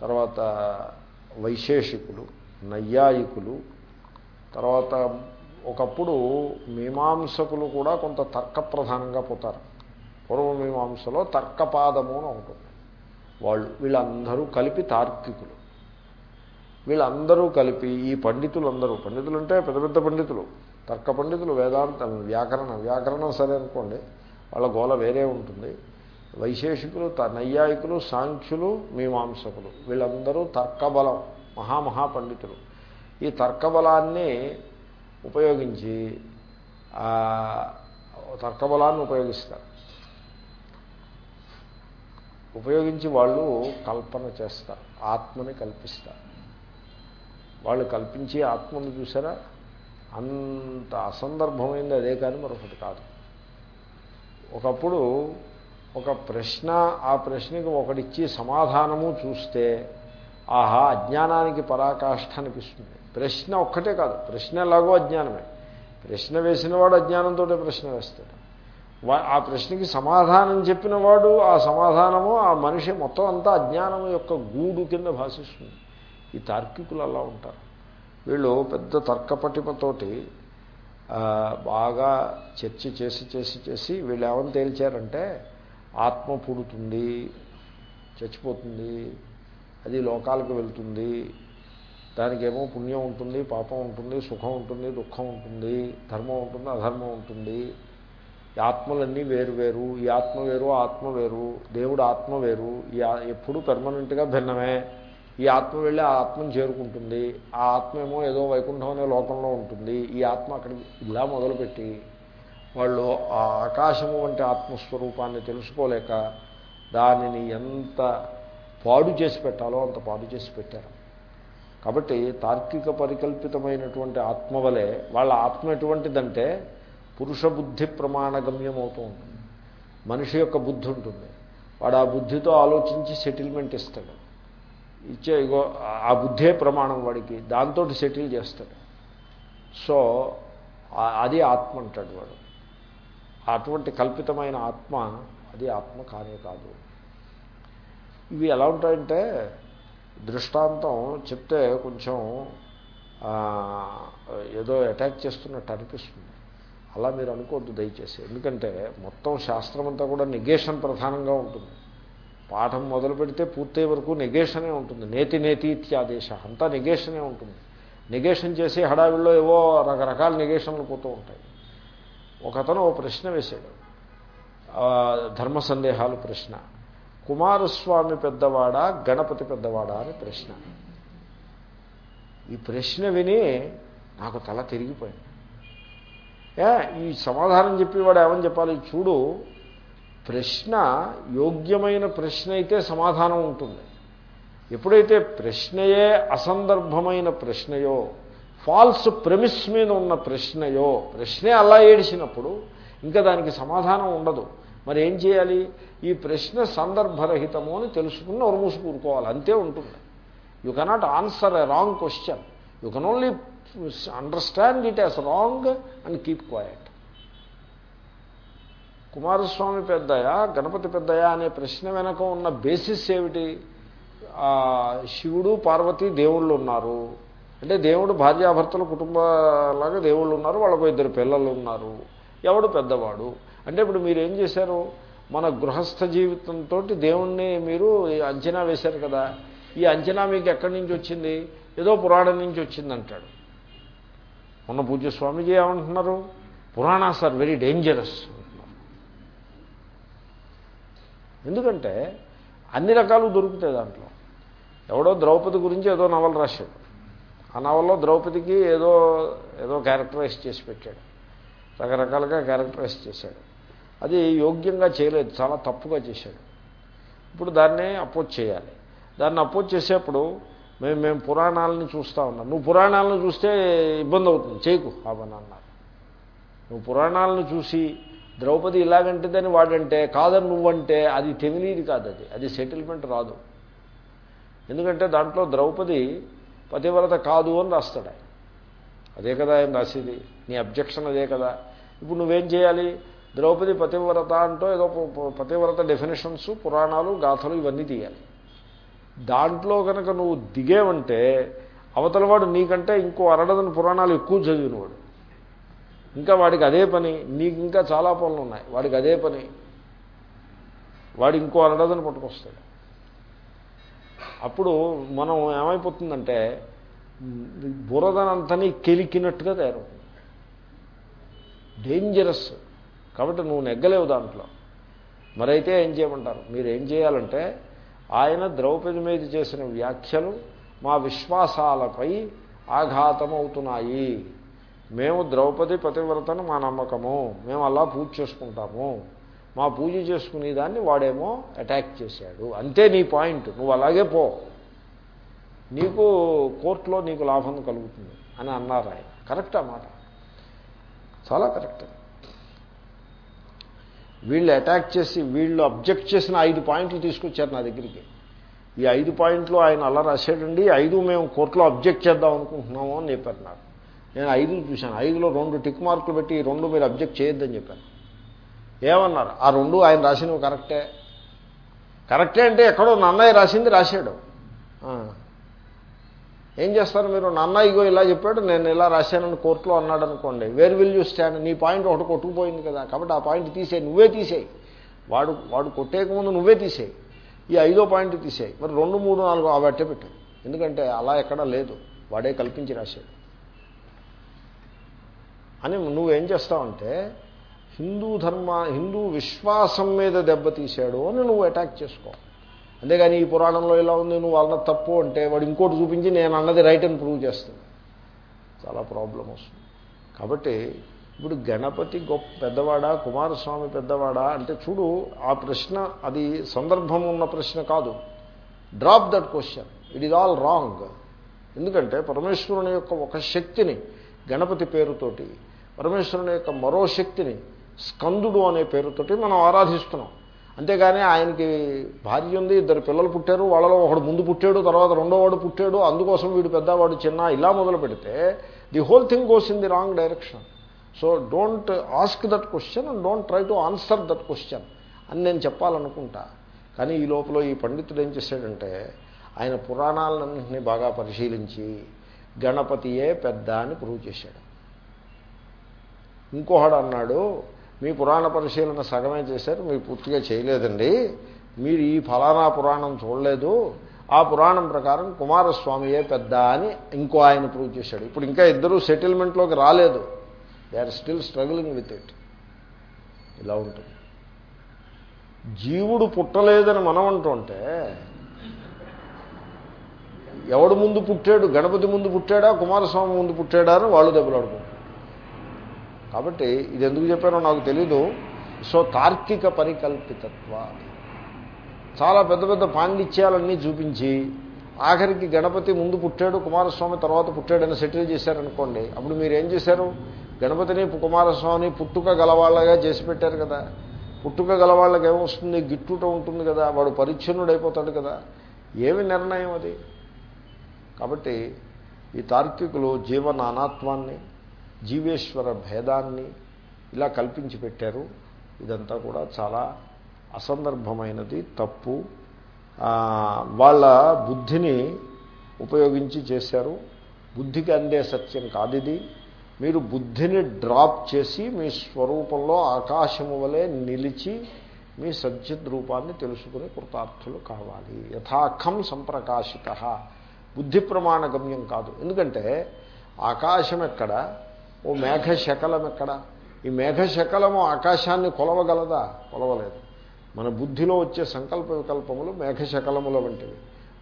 తర్వాత వైశేషికులు నైయాయికులు తర్వాత ఒకప్పుడు మీమాంసకులు కూడా కొంత తర్క ప్రధానంగా పోతారు. పూర్వమీమాంసలో తర్కపాదము అని ఉంటుంది వాళ్ళు వీళ్ళందరూ కలిపి తార్కికులు. వీళ్ళందరూ కలిపి ఈ పండితులందరూ పండితులు అంటే పెద్ద పెద్ద పండితులు. తర్క పండితులు వేదాంత వ్యాకరణం వ్యాకరణం సరే అనుకోండి వాళ్ళ గోల వేరే ఉంటుంది. వైశేషికులు నైయాయికులు సాంఖ్యులు మీమాంసకులు వీళ్ళందరూ తర్కబలం మహామహా పండితులు ఈ తర్కబలాన్ని ఉపయోగించి తర్కబలాన్ని ఉపయోగిస్తారు. ఉపయోగించి వాళ్ళు కల్పన చేస్తారు ఆత్మని కల్పిస్తారు. వాళ్ళు కల్పించి ఆత్మను చూసారా? అంత అసందర్భమైంది అదే కానీ మరొకటి కాదు. ఒకప్పుడు ఒక ప్రశ్న ఆ ప్రశ్నకి ఒకటిచ్చి సమాధానము చూస్తే ఆహా అజ్ఞానానికి పరాకాష్ఠ అనిపిస్తుంది. ప్రశ్న ఒక్కటే కాదు ప్రశ్న ఎలాగో అజ్ఞానమే. ప్రశ్న వేసినవాడు అజ్ఞానంతో ప్రశ్న వేస్తాడు. ఆ ప్రశ్నకి సమాధానం చెప్పినవాడు ఆ సమాధానము ఆ మనిషి మొత్తం అంతా అజ్ఞానం యొక్క గూడు కింద భాషిస్తుంది. ఈ తార్కికులు అలా ఉంటారు. వీళ్ళు పెద్ద తర్కపటిమతోటి బాగా చర్చ చేసి చేసి చేసి వీళ్ళు ఏమని తేల్చారంటే ఆత్మ పుడుతుంది చచ్చిపోతుంది అది లోకాలకు వెళ్తుంది దానికేమో పుణ్యం ఉంటుంది పాపం ఉంటుంది సుఖం ఉంటుంది దుఃఖం ఉంటుంది ధర్మం ఉంటుంది అధర్మం ఉంటుంది. ఆత్మలన్నీ వేరు వేరు ఈ ఆత్మ వేరు ఆత్మ వేరు దేవుడు ఆత్మ వేరు ఈ ఎప్పుడు పెర్మనెంట్గా భిన్నమే. ఈ ఆత్మ వెళ్ళి ఆ ఆత్మను చేరుకుంటుంది. ఆ ఆత్మ ఏమో ఏదో వైకుంఠం అనే లోకంలో ఉంటుంది. ఈ ఆత్మ అక్కడికి ఇలా మొదలుపెట్టి వాళ్ళు ఆ ఆకాశము వంటి ఆత్మస్వరూపాన్ని తెలుసుకోలేక దానిని ఎంత పాడు చేసి పెట్టాలో అంత పాడు చేసి పెట్టారు. కాబట్టి తార్కిక పరికల్పితమైనటువంటి ఆత్మ వలె వాళ్ళ ఆత్మ ఎటువంటిదంటే పురుష బుద్ధి ప్రమాణగమ్యం అవుతూ ఉంటుంది. మనిషి యొక్క బుద్ధి ఉంటుంది. వాడు ఆ బుద్ధితో ఆలోచించి సెటిల్మెంట్ ఇస్తాడు. ఇచ్చే ఇగో ఆ బుద్ధే ప్రమాణం వాడికి దాంతో సెటిల్ చేస్తాడు. సో అది ఆత్మ అంటాడు వాడు. అటువంటి కల్పితమైన ఆత్మ అది ఆత్మ కానే కాదు. ఇవి ఎలా ఉంటాయంటే దృష్టాంతం చెప్తే కొంచెం ఏదో అటాక్ చేస్తున్నట్టు అనిపిస్తుంది. అలా మీరు అనుకోవద్దు దయచేసి. ఎందుకంటే మొత్తం శాస్త్రం అంతా కూడా నెగేషన్ ప్రధానంగా ఉంటుంది. పాఠం మొదలు పెడితే పూర్తయ్యే వరకు నెగేషనే ఉంటుంది. నేతి నేతి ఇత్యాదేశ అంతా నెగేషనే ఉంటుంది. నెగేషన్ చేసి హడావిల్లో ఏవో రకరకాల నెగేషన్లు పోతూ ఉంటాయి. ఒకతను ఓ ప్రశ్న వేశాడు. ధర్మ సందేహాలు ప్రశ్న. కుమారస్వామి పెద్దవాడా గణపతి పెద్దవాడా అని ప్రశ్న. ఈ ప్రశ్న విని నాకు తల తిరిగిపోయింది. ఏ ఈ సమాధానం చెప్పేవాడు ఏమని చెప్పాలి? చూడు ప్రశ్న యోగ్యమైన ప్రశ్న అయితే సమాధానం ఉంటుంది. ఎప్పుడైతే ప్రశ్నయే అసందర్భమైన ప్రశ్నయో ఫాల్స్ ప్రెమిస్ మీద ఉన్న ప్రశ్నయో ప్రశ్నే అలా ఏడిచినప్పుడు ఇంకా దానికి సమాధానం ఉండదు. మరి ఏం చేయాలి? ఈ ప్రశ్న సందర్భరహితము అని తెలుసుకుని నోరు కూరుకోవాలి. అంతే ఉంటుంది. You cannot answer a wrong question you can only understand it as wrong and keep quiet Kumaraswamy పెద్దయా Ganapati పెద్దయా అనే ప్రశ్న వెనక ఉన్న బేసిస్ ఏమిటి? శివుడు పార్వతి దేవుళ్ళు ఉన్నారు. అంటే దేవుడు భార్యాభర్తల కుటుంబాలాగా దేవుళ్ళు ఉన్నారు వాళ్ళకు ఇద్దరు పిల్లలు ఉన్నారు. ఎవడు పెద్దవాడు? అంటే ఇప్పుడు మీరు ఏం చేశారు? మన గృహస్థ జీవితంతో దేవుణ్ణి మీరు అంచనా వేశారు కదా. ఈ అంచనా మీకు ఎక్కడి నుంచి వచ్చింది? ఏదో పురాణం నుంచి వచ్చింది అంటాడు. మొన్న పూజ్య స్వామిజీ ఏమంటున్నారు? Puranas are very dangerous. ఎందుకంటే అన్ని రకాలు దొరుకుతాయి దాంట్లో. ఎవడో ద్రౌపది గురించి ఏదో నవల రాశాడు. ఆ నవల్లో ద్రౌపదికి ఏదో ఏదో క్యారెక్టరైజ్ చేసి పెట్టాడు. రకరకాలుగా క్యారెక్టరైజ్ చేశాడు. అది యోగ్యంగా చేయలేదు చాలా తప్పుగా చేశాడు. ఇప్పుడు దాన్ని అపోజ్ చేయాలి. దాన్ని అపోజ్ చేసేప్పుడు మేము మేము పురాణాలని చూస్తూ ఉన్నాం. నువ్వు పురాణాలను చూస్తే ఇబ్బంది అవుతుంది. చేయకు అవని అన్నారు నువ్వు పురాణాలను చూసి ద్రౌపది ఇలాగంటిదని వాడంటే కాదని నువ్వంటే అది తెలియదు కాదు అది. అది సెటిల్మెంట్ రాదు. ఎందుకంటే దాంట్లో ద్రౌపది పతివ్రత కాదు అని రాస్తాడు ఆయన. అదే కదా ఆయన రాసేది. నీ అబ్జెక్షన్ అదే కదా. ఇప్పుడు నువ్వేం చేయాలి? ద్రౌపది పతివ్రత అంటూ ఏదో పతివ్రత డెఫినేషన్స్ పురాణాలు గాథలు ఇవన్నీ తీయాలి. దాంట్లో కనుక నువ్వు దిగేవంటే అవతలవాడు నీకంటే ఇంకో అరడదని పురాణాలు ఎక్కువ చదివినవాడు. ఇంకా వాడికి అదే పని నీకు ఇంకా చాలా పనులు ఉన్నాయి వాడికి అదే పని. వాడు ఇంకో అరడదని పట్టుకొస్తాడు. అప్పుడు మనం ఏమైపోతుందంటే బురదనంతని కెలికినట్టుగా తయారవుతుంది. డేంజరస్ కాబట్టి నువ్వు నెగ్గలేవు దాంట్లో. మరైతే ఏం చేయమంటారు? మీరు ఏం చేయాలంటే ఆయన ద్రౌపది మీద చేసిన వ్యాఖ్యలు మా విశ్వాసాలపై ఆఘాతమవుతున్నాయి. మేము ద్రౌపది పతివ్రతను మా నమ్మకము. మేము అలా పూజ చేసుకుంటాము. మా పూజ చేసుకునే దాన్ని వాడేమో అటాక్ చేశాడు. అంతే నీ పాయింట్ నువ్వు అలాగే పో. నీకు కోర్టులో నీకు లాభం కలుగుతుంది అని అన్నారు ఆయన. కరెక్ట్ అన్నమాట చాలా కరెక్ట్ వీళ్ళు అటాక్ చేసి వీళ్ళు అబ్జెక్ట్ చేసిన ఐదు పాయింట్లు తీసుకొచ్చారు నా దగ్గరికి. ఈ ఐదు పాయింట్లు ఆయన అలా రాశాడండి ఐదు మేము కోర్టులో అబ్జెక్ట్ చేద్దాం అనుకుంటున్నాము అని చెప్పారు నాకు. నేను ఐదులు చూశాను. ఐదులో రెండు టిక్ మార్కులు పెట్టి ఈ రెండు మీరు అబ్జెక్ట్ చేయొద్దని చెప్పాను. ఏమన్నారు? ఆ రెండు ఆయన రాసినవి కరెక్టే. కరెక్టే అంటే ఎక్కడో నన్నయ్య రాసింది రాశాడు. ఏం చేస్తారు మీరు? నాన్న ఇగో ఇలా చెప్పాడు నేను ఇలా రాశానని కోర్టులో అన్నాడు అనుకోండి. వేర్ విల్ యూ స్టాండ్ నీ పాయింట్ ఒకటి కొట్టుకుపోయింది కదా. కాబట్టి ఆ పాయింట్ తీసేయి నువ్వే తీసేయి. వాడు వాడు కొట్టేయకముందు నువ్వే తీసేయి. ఈ ఐదో పాయింట్ తీసేయి. మరి రెండు మూడు నాలుగు ఆ బట్టే పెట్టు ఎందుకంటే అలా ఎక్కడా లేదు. వాడే కల్పించి రాశాడు. అని నువ్వేం చేస్తావంటే హిందూ ధర్మ హిందూ విశ్వాసం మీద దెబ్బతీశాడు అని నువ్వు అటాక్ చేసుకో. అంతేగాని ఈ పురాణంలో ఇలా ఉంది నువ్వు అన్న తప్పు అంటే వాడు ఇంకోటి చూపించి నేను అన్నది రైట్ అని ప్రూవ్ చేస్తుంది చాలా ప్రాబ్లం వస్తుంది. కాబట్టి ఇప్పుడు గణపతి గొప్ప పెద్దవాడా కుమారస్వామి పెద్దవాడా అంటే చూడు ఆ ప్రశ్న అది సందర్భం ఉన్న ప్రశ్న కాదు. Drop that question it is all wrong ఎందుకంటే పరమేశ్వరుని యొక్క ఒక శక్తిని గణపతి పేరుతోటి పరమేశ్వరుని యొక్క మరో శక్తిని స్కందుడు అనే పేరుతోటి మనం ఆరాధిస్తున్నాం. అంతేగాని ఆయనకి భార్య ఉంది ఇద్దరు పిల్లలు పుట్టారు వాళ్ళలో ఒకడు ముందు పుట్టాడు తర్వాత రెండోవాడు పుట్టాడు అందుకోసం వీడు పెద్దవాడు చిన్న ఇలా మొదలు పెడితే the whole thing goes in the wrong direction. So don't ask that question and don't try to answer that question అని నేను చెప్పాలనుకుంటా. కానీ ఈ లోపల ఈ పండితుడు ఏం చేశాడంటే ఆయన పురాణాలన్నింటినీ బాగా పరిశీలించి గణపతియే పెద్ద అని ప్రూవ్ చేశాడు. ఇంకొకడు అన్నాడు మీ పురాణ పరిశీలన సగమే చేశారు మీరు పూర్తిగా చేయలేదండి. మీరు ఈ ఫలానా పురాణం చూడలేదు. ఆ పురాణం ప్రకారం కుమారస్వామియే పెద్ద అని ఇంకో ఆయన ప్రూవ్ చేశాడు. ఇప్పుడు ఇంకా ఇద్దరు సెటిల్మెంట్లోకి రాలేదు. They are still struggling with it ఇలా ఉంటుంది. జీవుడు పుట్టలేదని మనం అంటుంటే ఎవడు ముందు పుట్టాడు? గణపతి ముందు పుట్టాడా? కుమారస్వామి ముందు పుట్టాడా? అని వాళ్ళు దెబ్బలాడుకుంటారు. కాబట్టి ఇది ఎందుకు చెప్పారో నాకు తెలీదు. సో తార్కిక పరికల్పితత్వ. చాలా పెద్ద పెద్ద పాండిత్యాలన్నీ చూపించి ఆఖరికి గణపతి ముందు పుట్టాడు కుమారస్వామి తర్వాత పుట్టాడని సెటిల్ చేశారనుకోండి అప్పుడు మీరు ఏం చేశారు? గణపతిని కుమారస్వామిని పుట్టుక గలవాళ్ళగా చేసి పెట్టారు కదా. పుట్టుక గలవాళ్ళకి ఏమొస్తుంది? గిట్టుట ఉంటుంది కదా. వాడు పరిచ్ఛిన్నుడైపోతాడు కదా. ఏమి నిర్ణయం అది? కాబట్టి ఈ తార్కికులు జీవ నానాత్వాన్ని జీవేశ్వర భేదాన్ని ఇలా కల్పించి పెట్టారు. ఇదంతా కూడా చాలా అసందర్భమైనది తప్పు. వాళ్ళ బుద్ధిని ఉపయోగించి చేశారు. బుద్ధికి అందే సత్యం కాదు ఇది మీరు బుద్ధిని డ్రాప్ చేసి మీ స్వరూపంలో ఆకాశము వలె నిలిచి మీ సజ్జిత్ రూపాన్ని తెలుసుకుని కృతార్థులు కావాలి. యథాఖం సంప్రకాశిత బుద్ధి ప్రమాణ గమ్యం కాదు. ఎందుకంటే ఆకాశం ఎక్కడ? ఓ మేఘశకలం ఎక్కడ ఈ మేఘశకలము ఆకాశాన్ని కొలవగలదా? కొలవలేదు. మన బుద్ధిలో వచ్చే సంకల్ప వికల్పములు మేఘశకలముల వంటివి.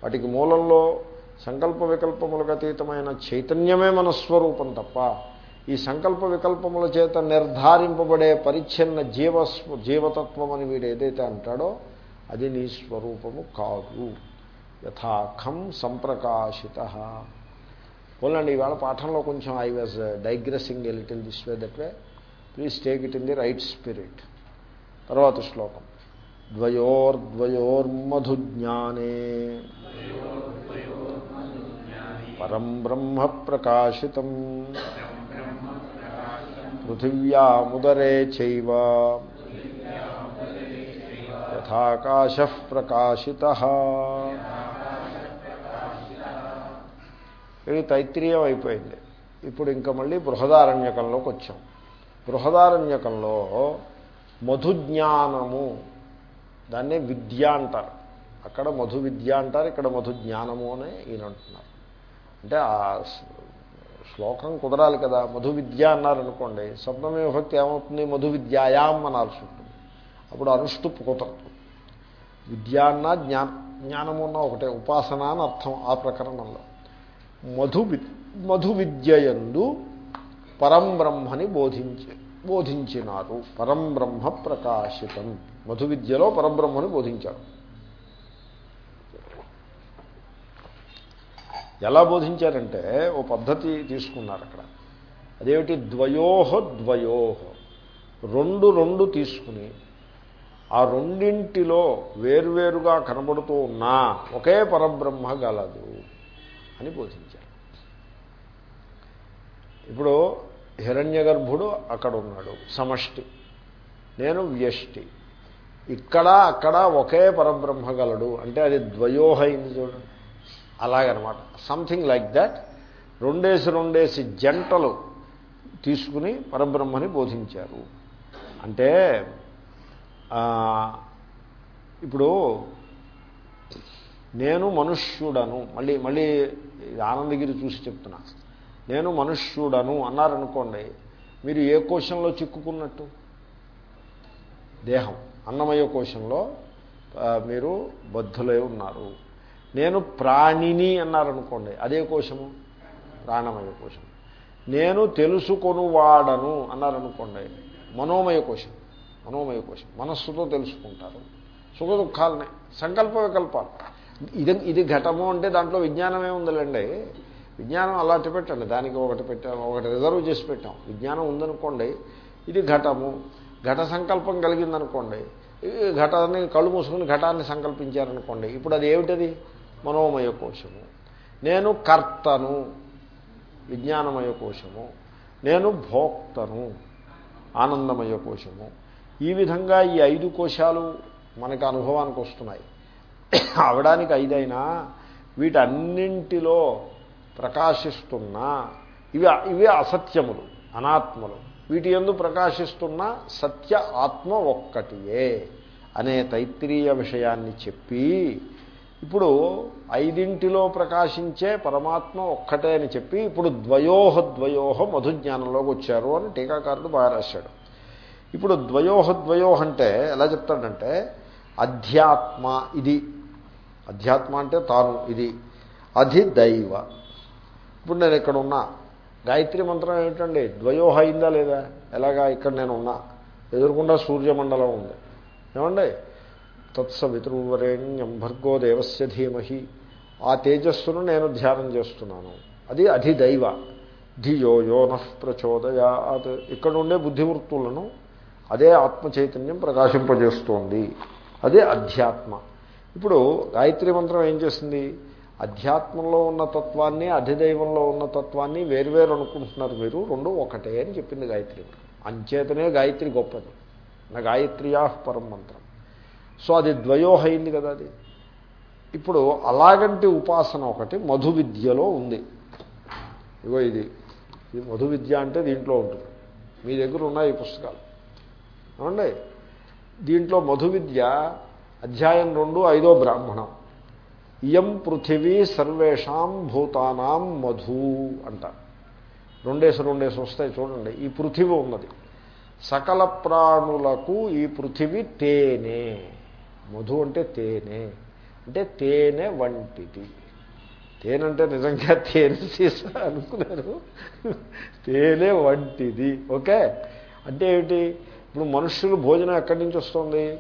వాటికి మూలంలో సంకల్ప వికల్పములకు అతీతమైన చైతన్యమే మన స్వరూపం తప్ప ఈ సంకల్ప వికల్పముల చేత నిర్ధారింపబడే పరిచ్ఛిన్న జీవ జీవతత్వం అని వీడు ఏదైతే అంటాడో అది నీ స్వరూపము కాదు. యథాఖం సంప్రకాశిత. పోలండి ఈవేళ పాఠంలో కొంచెం I was digressing a little this way that way please take it in the right spirit తర్వాత శ్లోకం. ద్వయోర్ద్వయోర్మధుజ్ఞానే. పరం బ్రహ్మ ప్రకాశితం. పృథివ్యాముదరే చైవ. యథాకాశ ప్రకాశిత. ఇది తైత్రీయం అయిపోయింది ఇప్పుడు ఇంకా మళ్ళీ బృహదారణ్యకంలోకి వచ్చాం బృహదారణ్యకంలో మధుజ్ఞానము దాన్నే విద్య అంటారు. అక్కడ మధు విద్య అంటారు ఇక్కడ మధు జ్ఞానము అని ఈయన అంటున్నారు అంటే ఆ శ్లోకం కుదరాలి కదా మధు విద్య అన్నారనుకోండి సప్తమి విభక్తి ఏమవుతుంది? మధు విద్యాయాం అనాల్సి ఉంటుంది అప్పుడు అనుష్టుప్పు కుదరదు. విద్య అన్న జ్ఞా జ్ఞానమున్న ఒకటే ఉపాసన అని అర్థం ఆ ప్రకరణంలో. మధు మధు విద్యయందు పరం బ్రహ్మని బోధించి బోధించినారు. పరం బ్రహ్మ ప్రకాశితం. మధు విద్యలో పరబ్రహ్మని బోధించారు. ఎలా బోధించారంటే ఓ పద్ధతి తీసుకున్నారు అక్కడ. అదేమిటి? ద్వయోహ ద్వయోహ రెండు రెండు తీసుకుని ఆ రెండింటిలో వేర్వేరుగా కనబడుతూ ఉన్నా ఒకే పరబ్రహ్మ గలదు అని బోధించారు. ఇప్పుడు హిరణ్య గర్భుడు అక్కడ ఉన్నాడు సమష్టి. నేను వ్యష్టి. ఇక్కడ అక్కడ ఒకే పరబ్రహ్మ గలడు. అంటే అది ద్వయోహైంది చూడండి అలాగనమాట. Something like that. రెండేసి రెండేసి జంటలు తీసుకుని పరబ్రహ్మని బోధించారు. అంటే ఇప్పుడు నేను మనుష్యుడను. మళ్ళీ మళ్ళీ ఆనందగిరి చూసి చెప్తున్నా. నేను మనుష్యుడను అన్నారనుకోండి మీరు ఏ కోశంలో చిక్కుకున్నట్టు? దేహం. అన్నమయ కోశంలో మీరు బద్ధులై ఉన్నారు. నేను ప్రాణిని అన్నారనుకోండి అదే కోశము? ప్రాణమయ కోశం నేను తెలుసుకొనువాడను అన్నారనుకోండి మనోమయ కోశం. మనోమయ కోశం. మనస్సుతో తెలుసుకుంటారు. సుఖ దుఃఖాలనే. సంకల్ప వికల్పాలు. ఇది ఇది ఘటము అంటే దాంట్లో విజ్ఞానమే ఉందిలేండి. విజ్ఞానం అలాంటి పెట్టండి దానికి ఒకటి పెట్టాం ఒకటి రిజర్వ్ చేసి పెట్టాం. విజ్ఞానం ఉందనుకోండి ఇది ఘటము. ఘట సంకల్పం కలిగిందనుకోండి ఘటాన్ని కళ్ళు మూసుకుని ఘటాన్ని సంకల్పించారనుకోండి ఇప్పుడు అది ఏమిటది? మనోమయ కోశము. నేను కర్తను విజ్ఞానమయ కోశము. నేను భోక్తను ఆనందమయ కోశము. ఈ విధంగా ఈ ఐదు కోశాలు మనకు అనుభవానికి వస్తున్నాయి. అవడానికి ఐదైనా వీటన్నింటిలో ప్రకాశిస్తున్న ఇవి ఇవి అసత్యములు అనాత్మలు. వీటి ఎందు ప్రకాశిస్తున్న సత్య ఆత్మ ఒక్కటియే అనే తైత్రీయ విషయాన్ని చెప్పి ఇప్పుడు ఐదింటిలో ప్రకాశించే పరమాత్మ ఒక్కటే అని చెప్పి ఇప్పుడు ద్వయోహ ద్వయోహ మధుజ్ఞానంలోకి వచ్చారు అని టీకాకారుడు బాగా రాశాడు. ఇప్పుడు ద్వయోహ ద్వయోహ అంటే ఎలా చెప్తాడంటే అధ్యాత్మ ఇది. అధ్యాత్మ అంటే తాను ఇది. అధిదైవ. ఇప్పుడు నేను ఇక్కడ ఉన్నా. గాయత్రి మంత్రం ఏమిటండి? ద్వయోహ అయిందా లేదా? ఎలాగా ఇక్కడ నేను ఉన్నా? ఎదురుకుండా సూర్యమండలం ఉంది. ఏమండి? తత్సవితృవరేణ్యం భర్గో దేవస్య ధీమహి. ఆ తేజస్సును నేను ధ్యానం చేస్తున్నాను. అది అధిదైవ. ధియో యోనః ప్రచోదయాత్. ఇక్కడ ఉండే బుద్ధివృత్తులను అదే ఆత్మ చైతన్యం ప్రకాశింపజేస్తోంది. అదే అధ్యాత్మ. ఇప్పుడు గాయత్రి మంత్రం ఏం చేసింది? అధ్యాత్మంలో ఉన్న తత్వాన్ని అధిదైవంలో ఉన్న తత్వాన్ని వేరువేరు అనుకుంటున్నారు మీరు. రెండు ఒకటే అని చెప్పింది గాయత్రి. అంచేతనే గాయత్రి గొప్పది. నా గాయత్రియా పరం మంత్రం. సో అది ద్వయోహ అయింది కదా అది. ఇప్పుడు అలాగంటి ఉపాసన ఒకటి మధు విద్యలో ఉంది. ఇగో ఇది. ఇది మధు విద్య అంటే దీంట్లో ఉంటుంది. మీ దగ్గర ఉన్నాయి ఈ పుస్తకాలు. ఏమండి? దీంట్లో మధు విద్య అధ్యాయం రెండు ఐదో బ్రాహ్మణం. ఇయం పృథివీ సర్వేషాం భూతానాం మధు అంట. రెండేసి రెండేసి వస్తాయి చూడండి. ఈ పృథివీ ఉన్నది. సకల ప్రాణులకు ఈ పృథివీ తేనె. మధు అంటే తేనె. అంటే తేనె వంటిది. తేనె అంటే నిజంగా తేనె సీసా అనుకున్నారు. తేనె వంటిది. ఓకే? అంటే ఏమిటి? ఇప్పుడు మనుషులు భోజనం ఎక్కడి నుంచి వస్తుంది?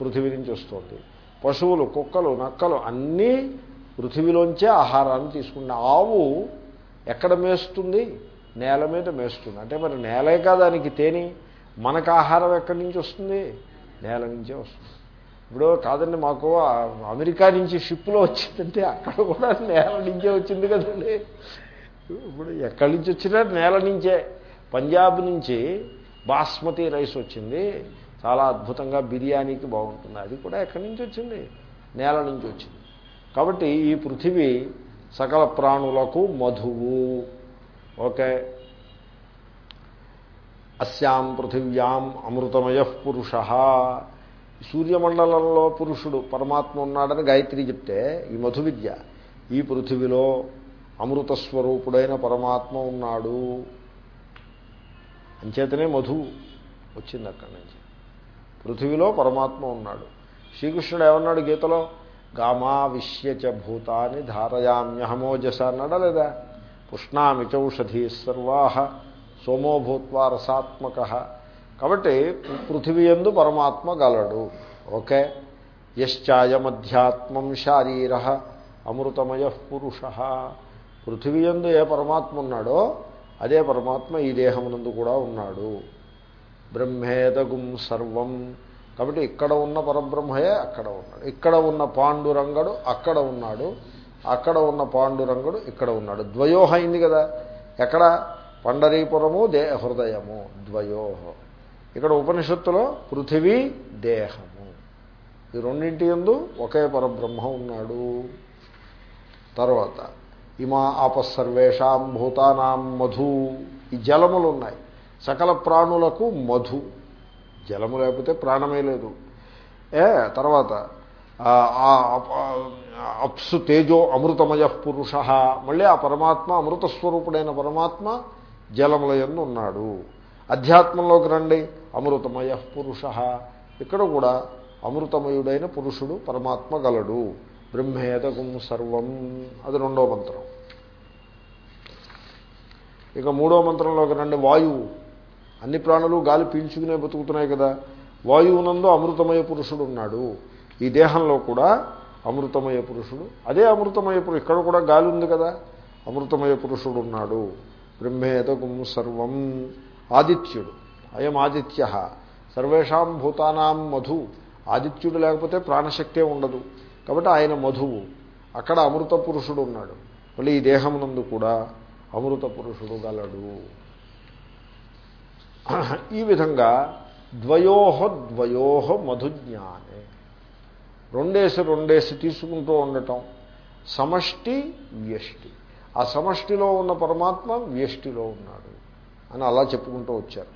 పృథివీ నుంచి వస్తుంది. పశువులు కుక్కలు నక్కలు అన్నీ పృథివీలోంచే ఆహారాన్ని తీసుకున్న ఆవు ఎక్కడ మేస్తుంది? నేల మీద మేస్తుంది. అంటే మరి నేలే దానికి తేని. మనకు ఆహారం ఎక్కడి నుంచి వస్తుంది? నేల నుంచే వస్తుంది. ఇప్పుడు కాదండి మాకు అమెరికా నుంచి షిప్లో వచ్చిందంటే అక్కడ కూడా నేల నుంచే వచ్చింది కదండి. ఇప్పుడు ఎక్కడి నుంచి వచ్చినా నేల నుంచే. పంజాబ్ నుంచి బాస్మతి రైస్ వచ్చింది. చాలా అద్భుతంగా బిర్యానీకి బాగుంటుంది. అది కూడా ఎక్కడి నుంచి వచ్చింది? నేల నుంచి వచ్చింది. కాబట్టి ఈ పృథివీ సకల ప్రాణులకు మధువు. ఓకే? అస్యాం పృథివ్యాం అమృతమయ పురుష. సూర్యమండలంలో పురుషుడు పరమాత్మ ఉన్నాడని గాయత్రి చెప్తే ఈ మధు విద్య ఈ పృథివిలో అమృతస్వరూపుడైన పరమాత్మ ఉన్నాడు. అంచేతనే మధు వచ్చింది అక్కడి నుంచి. పృథివిలో పరమాత్మ ఉన్నాడు. శ్రీకృష్ణుడు ఏమన్నాడు గీతలో? గామా విశ్యచ భూతాన్ని ధారయామ్యహమోజస అన్నాడా లేదా? పుష్ణామిచౌషధి సర్వాహ సోమో భూత్వా రసాత్మక. కాబట్టి పృథివీ ఎందు పరమాత్మ గలడు. ఓకే. యశ్చాయమధ్యాత్మం శారీర అమృతమయ పురుష. పృథివీ ఎందు ఏ పరమాత్మ ఉన్నాడో అదే పరమాత్మ ఈ దేహమునందు కూడా ఉన్నాడు. బ్రహ్మేదగుం సర్వం. కాబట్టి ఇక్కడ ఉన్న పరబ్రహ్మయే అక్కడ ఉన్నాడు. ఇక్కడ ఉన్న పాండురంగడు అక్కడ ఉన్నాడు. అక్కడ ఉన్న పాండురంగుడు ఇక్కడ ఉన్నాడు. ద్వయోహ అయింది కదా. ఎక్కడ? పండరీపురము దే హృదయము ద్వయోహ. ఇక్కడ ఉపనిషత్తులో పృథివీ దేహము. ఈ రెండింటి ఎందు ఒకే పరబ్రహ్మ ఉన్నాడు. తర్వాత ఇమా ఆపసర్వేషాం భూతానాం మధు. ఈ జలములు ఉన్నాయి సకల ప్రాణులకు మధు. జలము లేకపోతే ప్రాణమే లేదు. ఏ తర్వాత అప్సు తేజో అమృతమయ పురుష. మళ్ళీ ఆ పరమాత్మ అమృత స్వరూపుడైన పరమాత్మ జలముల ఎందు ఉన్నాడు. అధ్యాత్మంలోకి రండి. అమృతమయ పురుష. ఇక్కడ కూడా అమృతమయుడైన పురుషుడు పరమాత్మ గలడు. బ్రహ్మేదకం సర్వం. అది రెండో మంత్రం. ఇక మూడో మంత్రంలోకి రండి. వాయువు. అన్ని ప్రాణులు గాలి పీల్చుకునే బతుకుతున్నాయి కదా. వాయువునందు అమృతమయ పురుషుడు ఉన్నాడు ఈ దేహంలో కూడా అమృతమయ పురుషుడు. అదే అమృతమయ పురుషుడు. ఇక్కడ కూడా గాలి ఉంది కదా. అమృతమయ పురుషుడు ఉన్నాడు బ్రహ్మేదకం సర్వం ఆదిత్యుడు. అయం ఆదిత్య. సర్వేషాం భూతానాం మధు. ఆదిత్యుడు లేకపోతే ప్రాణశక్తే ఉండదు. కాబట్టి ఆయన మధువు. అక్కడ అమృత పురుషుడు ఉన్నాడు మళ్ళీ ఈ దేహమునందు కూడా అమృత పురుషుడు గలడు. ఈ విధంగా ద్వయోహ ద్వయోహ మధుజ్ఞానే. రెండేసి రెండేసి తీసుకుంటూ ఉండటం. సమష్టి వ్యష్టి. ఆ సమష్టిలో ఉన్న పరమాత్మ వ్యష్టిలో ఉన్నాడు అని అలా చెప్పుకుంటూ వచ్చారు.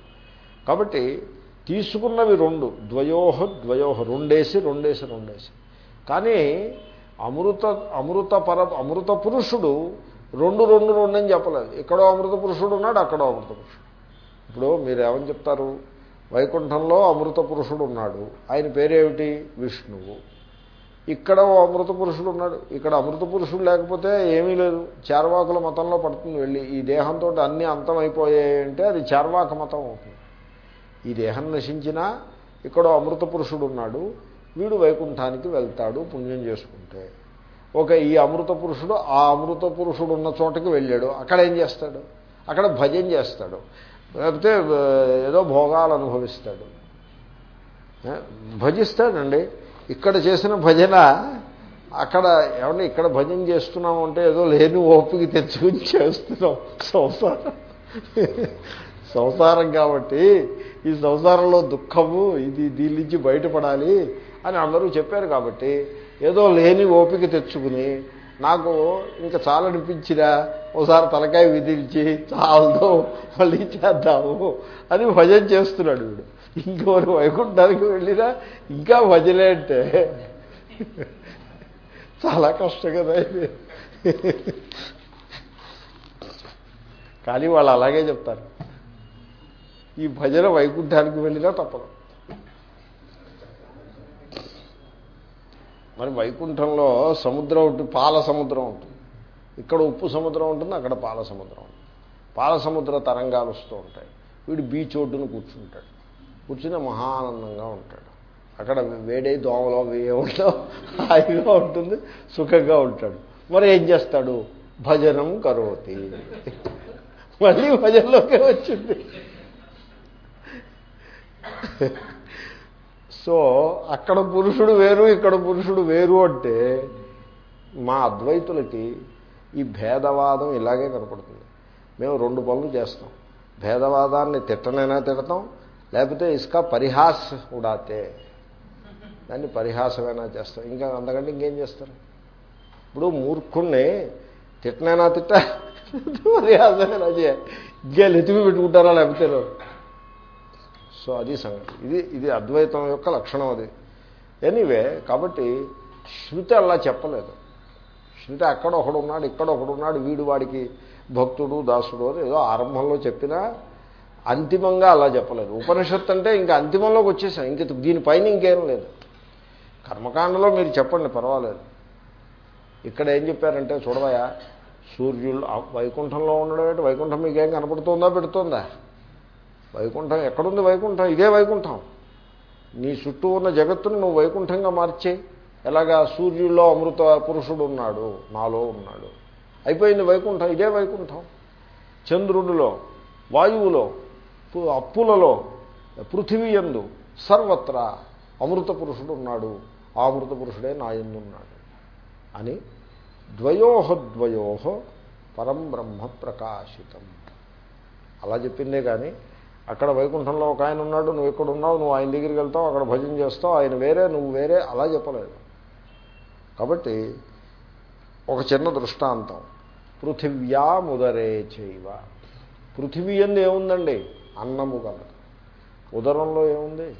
కాబట్టి తీసుకున్నవి రెండు ద్వయోహ ద్వయోహ రెండేసి రెండేసి రెండేసి. కానీ అమృత అమృత పర అమృత పురుషుడు రెండు రెండు రెండు అని చెప్పలేదు. ఇక్కడో అమృత పురుషుడు ఉన్నాడు అక్కడో అమృత పురుషుడు. ఇప్పుడు మీరు ఏమని చెప్తారు? వైకుంఠంలో అమృత పురుషుడు ఉన్నాడు ఆయన పేరేమిటి? విష్ణువు. ఇక్కడ ఓ అమృత పురుషుడు ఉన్నాడు ఇక్కడ అమృత పురుషుడు లేకపోతే ఏమీ లేదు. చార్వాకుల మతంలో పడుతుంది వెళ్ళి. ఈ దేహంతో అన్నీ అంతమైపోయాయంటే అది చార్వాక మతం అవుతుంది. ఈ దేహం నశించినా ఇక్కడ అమృత పురుషుడు ఉన్నాడు వీడు వైకుంఠానికి వెళ్తాడు పుణ్యం చేసుకుంటే. ఓకే ఈ అమృత పురుషుడు ఆ అమృత పురుషుడు ఉన్న చోటకి వెళ్ళాడు. అక్కడ ఏం చేస్తాడు? అక్కడ భజన చేస్తాడు. లేకపోతే ఏదో భోగాలు అనుభవిస్తాడు. భజిస్తాడండి. ఇక్కడ చేసిన భజన అక్కడ ఏమంటే ఇక్కడ భజన చేస్తున్నాం అంటే ఏదో లేని ఓపిక తెచ్చుకుని చేస్తున్నాం. సంసారం. సంసారం కాబట్టి ఈ సంసారంలో దుఃఖము ఇది దీని నుంచి బయటపడాలి అని అందరూ చెప్పారు కాబట్టి ఏదో లేని ఓపిక తెచ్చుకుని నాకు ఇంకా చాలా అనిపించిరా. ఒకసారి తలకాయ విధించి చాలదు మళ్ళీ చేద్దాము అని భజన చేస్తున్నాడు వీడు. ఇంకోరు వైకుంఠానికి వెళ్ళినా ఇంకా భజలే అంటే చాలా కష్టం కదా ఇది. కానీ వాళ్ళు అలాగే చెప్తారు. ఈ భజన వైకుంఠానికి వెళ్ళినా తప్పదు. మరి వైకుంఠంలో సముద్రం ఉంటుంది పాల సముద్రం ఉంటుంది. ఇక్కడ ఉప్పు సముద్రం ఉంటుంది అక్కడ పాల సముద్రం ఉంటుంది. పాల సముద్ర తరంగాలు వస్తూ ఉంటాయి. వీడు బీచ్ ఒడ్డును కూర్చుంటాడు. కూర్చుని మహానందంగా ఉంటాడు. అక్కడ వేడే దోమలో వేయడంలో హాయిగా ఉంటుంది సుఖంగా ఉంటాడు. మరి ఏం చేస్తాడు? భజనం కరోతి. మళ్ళీ భజనలోకే వచ్చింది. సో అక్కడ పురుషుడు వేరు ఇక్కడ పురుషుడు వేరు అంటే మా అద్వైతులకి ఈ భేదవాదం ఇలాగే కనపడుతుంది. మేము రెండు పనులు చేస్తాం. భేదవాదాన్ని తిట్టనైనా తిడతాం లేకపోతే ఇసుక పరిహాస్ ఉడాతే దాన్ని పరిహాసమైనా చేస్తాం. ఇంకా అంతకంటే ఇంకేం చేస్తారు? ఇప్పుడు మూర్ఖుణ్ణి తిట్టనైనా తిట్ట పరిహాసమైనా చేయాలి ఇంకా లెతివి పెట్టుకుంటారా లేకపోతే? సో అది సంగతి ఇది ఇది అద్వైతం యొక్క లక్షణం అది. ఎనీవే కాబట్టి శృతి అలా చెప్పలేదు. శృతి అక్కడ ఒకడు ఉన్నాడు ఇక్కడ ఒకడు ఉన్నాడు వీడు వాడికి భక్తుడు దాసుడు అని ఏదో ఆరంభంలో చెప్పినా అంతిమంగా అలా చెప్పలేదు. ఉపనిషత్తు అంటే ఇంకా అంతిమంలోకి వచ్చేసాం. ఇంక దీనిపైన ఇంకేం లేదు. కర్మకాండలో మీరు చెప్పండి పర్వాలేదు. ఇక్కడ ఏం చెప్పారంటే చూడవయా సూర్యుడు వైకుంఠంలో ఉండడం ఏంటి? వైకుంఠం మీకేం కనపడుతుందా పెడుతుందా? వైకుంఠం ఎక్కడుంది వైకుంఠం? ఇదే వైకుంఠం. నీ చుట్టూ ఉన్న జగత్తును నువ్వు వైకుంఠంగా మార్చే. ఎలాగా? సూర్యుల్లో అమృత పురుషుడు ఉన్నాడు నాలో ఉన్నాడు. అయిపోయింది వైకుంఠం ఇదే వైకుంఠం. చంద్రుడిలో వాయువులో అప్పులలో పృథివీయందు సర్వత్రా అమృత పురుషుడు ఉన్నాడు. ఆ అమృత పురుషుడే నా యందు ఉన్నాడు. అని ద్వయోహ పరం బ్రహ్మ ప్రకాశితం. అలా చెప్పిందే కానీ అక్కడ వైకుంఠంలో ఒక ఆయన ఉన్నాడు నువ్వు ఇక్కడ ఉన్నావు నువ్వు ఆయన దగ్గరికి వెళ్తావు అక్కడ భజన చేస్తావు ఆయన వేరే నువ్వు వేరే అలా చెప్పలేదు. కాబట్టి ఒక చిన్న దృష్టాంతం. పృథివ్యా ముదరే చేయవ పృథివీ ఎందు ఏముందండి? అన్నము కలదు. ఉదరంలో ఏముంది?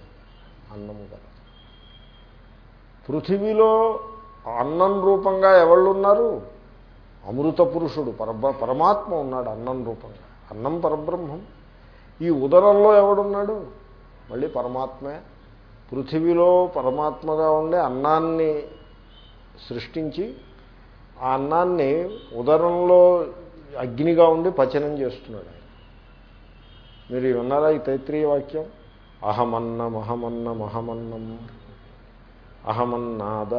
అన్నము కలదు. పృథివీలో అన్నం రూపంగా ఎవళ్ళున్నారు అమృత పురుషుడు పరబ్ర పరమాత్మ ఉన్నాడు అన్నం రూపంగా. అన్నం పరబ్రహ్మం. ఈ ఉదరంలో ఎవడున్నాడు? మళ్ళీ పరమాత్మే. పృథివీలో పరమాత్మగా ఉండే అన్నాన్ని సృష్టించి ఆ అన్నాన్ని ఉదరంలో అగ్నిగా ఉండి పచనం చేస్తున్నాడు ఆయన. మీరు విన్నారా ఈ తైత్రీయ వాక్యం? అహమన్నం అహమన్నం అహమన్నం. అహమన్నాద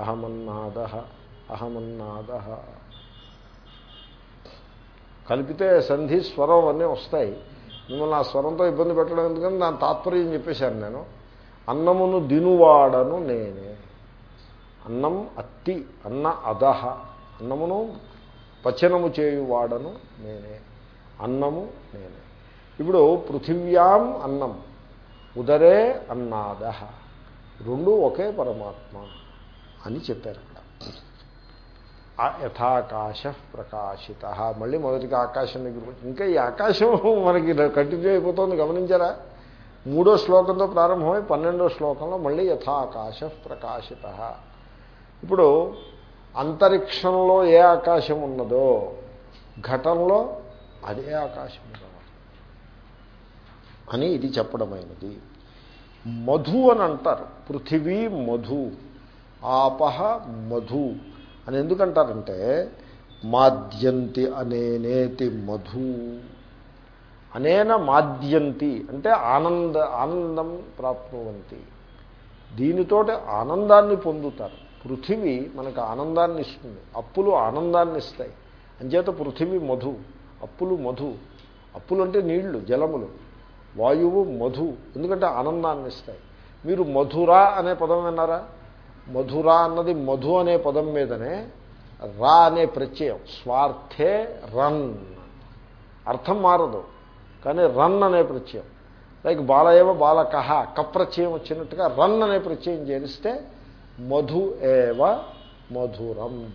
అహమన్నాద అహమన్నాద. కలిపితే సంధి స్వరం అన్నీ వస్తాయి. మిమ్మల్ని ఆ స్వరంతో ఇబ్బంది పెట్టడం ఎందుకంటే దాని తాత్పర్యం చెప్పేశాను నేను. అన్నమును దినువాడను నేనే. అన్నం అత్తి అన్న అదహ అన్నమును పచనము చేయువాడను నేనే. అన్నము నేనే. ఇప్పుడు పృథివ్యాం అన్నం ఉదరే అన్నాద. రెండు ఒకే పరమాత్మ అని చెప్పారు అక్కడ యథాకాశ ప్రకాశిత. మళ్ళీ మొదటికి ఆకాశం దగ్గర ఇంకా ఈ ఆకాశం మనకి కంటిన్యూ అయిపోతుంది గమనించారా? మూడో శ్లోకంతో ప్రారంభమై పన్నెండో శ్లోకంలో మళ్ళీ యథాకాశ ప్రకాశిత. ఇప్పుడు అంతరిక్షంలో ఏ ఆకాశం ఉన్నదో ఘటంలో అదే ఆకాశం అని ఇది చెప్పడమైనది. మధు అని అంటారు. పృథివీ మధు ఆపహ మధు. అని ఎందుకంటారంటే మాద్యంతి అనేనేతి మధు. అనేన మాద్యంతి అంటే ఆనంద ఆనందం ప్రాప్నువంతి. దీనితోటి ఆనందాన్ని పొందుతారు. పృథివీ మనకు ఆనందాన్ని ఇస్తుంది అప్పులు ఆనందాన్ని ఇస్తాయి అంచేత పృథివీ మధు అప్పులు మధు. అప్పులు అంటే నీళ్ళు జలములు. వాయువు మధు ఎందుకంటే ఆనందాన్ని ఇస్తాయి మీరు మధుర అనే పదం విన్నారా? మధుర అన్నది మధు అనే పదం మీదనే రా అనే ప్రత్యయం. స్వార్థే రన్. అర్థం మారదు. కానీ రన్ అనే ప్రత్యయం. లైక్ బాలయేవ బాలకహ కప్రత్యయం వచ్చినట్టుగా రన్ అనే ప్రత్యయం చేరిస్తే మధు ఏవ మధురం.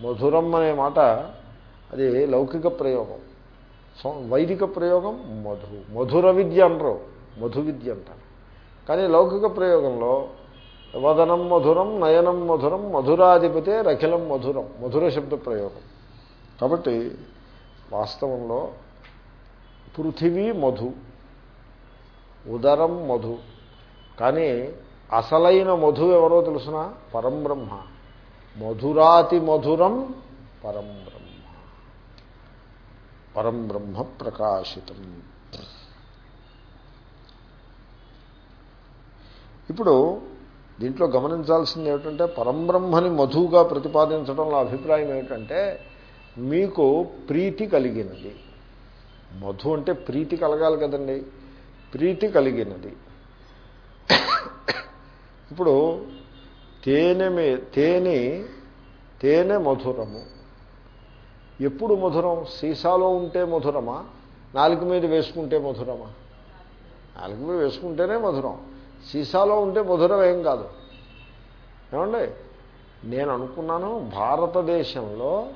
మధురం అనే మాట అది లౌకిక ప్రయోగం. వైదిక ప్రయోగం మధు. మధుర విద్య అనరు. మధు విద్య అంటారు. కానీ లౌకిక ప్రయోగంలో వదనం మధురం నయనం మధురం మధురాధిపతే రఖిలం మధురం మధుర శబ్ద ప్రయోగం. కాబట్టి వాస్తవంలో పృథివీ మధు ఉదరం మధు కానీ అసలైన మధు ఎవరో తెలుసిన? పరంబ్రహ్మ. మధురాతి మధురం పరంబ్రహ్మ. పరంబ్రహ్మ ప్రకాశితం. ఇప్పుడు దీంట్లో గమనించాల్సింది ఏమిటంటే పరంబ్రహ్మని మధువుగా ప్రతిపాదించడంలో అభిప్రాయం ఏమిటంటే మీకు ప్రీతి కలిగినది. మధు అంటే ప్రీతి కలగాలి కదండి. ప్రీతి కలిగినది. ఇప్పుడు తేనె మీ తేనె తేనె మధురము. ఎప్పుడు మధురం? సీసాలో ఉంటే మధురమా? నాలుగు మీద వేసుకుంటే మధురమా? నాలుగు మీద వేసుకుంటేనే మధురం. సీసాలో ఉంటే మధురం ఏం కాదు. ఏమండి? నేను అనుకున్నాను భారతదేశంలో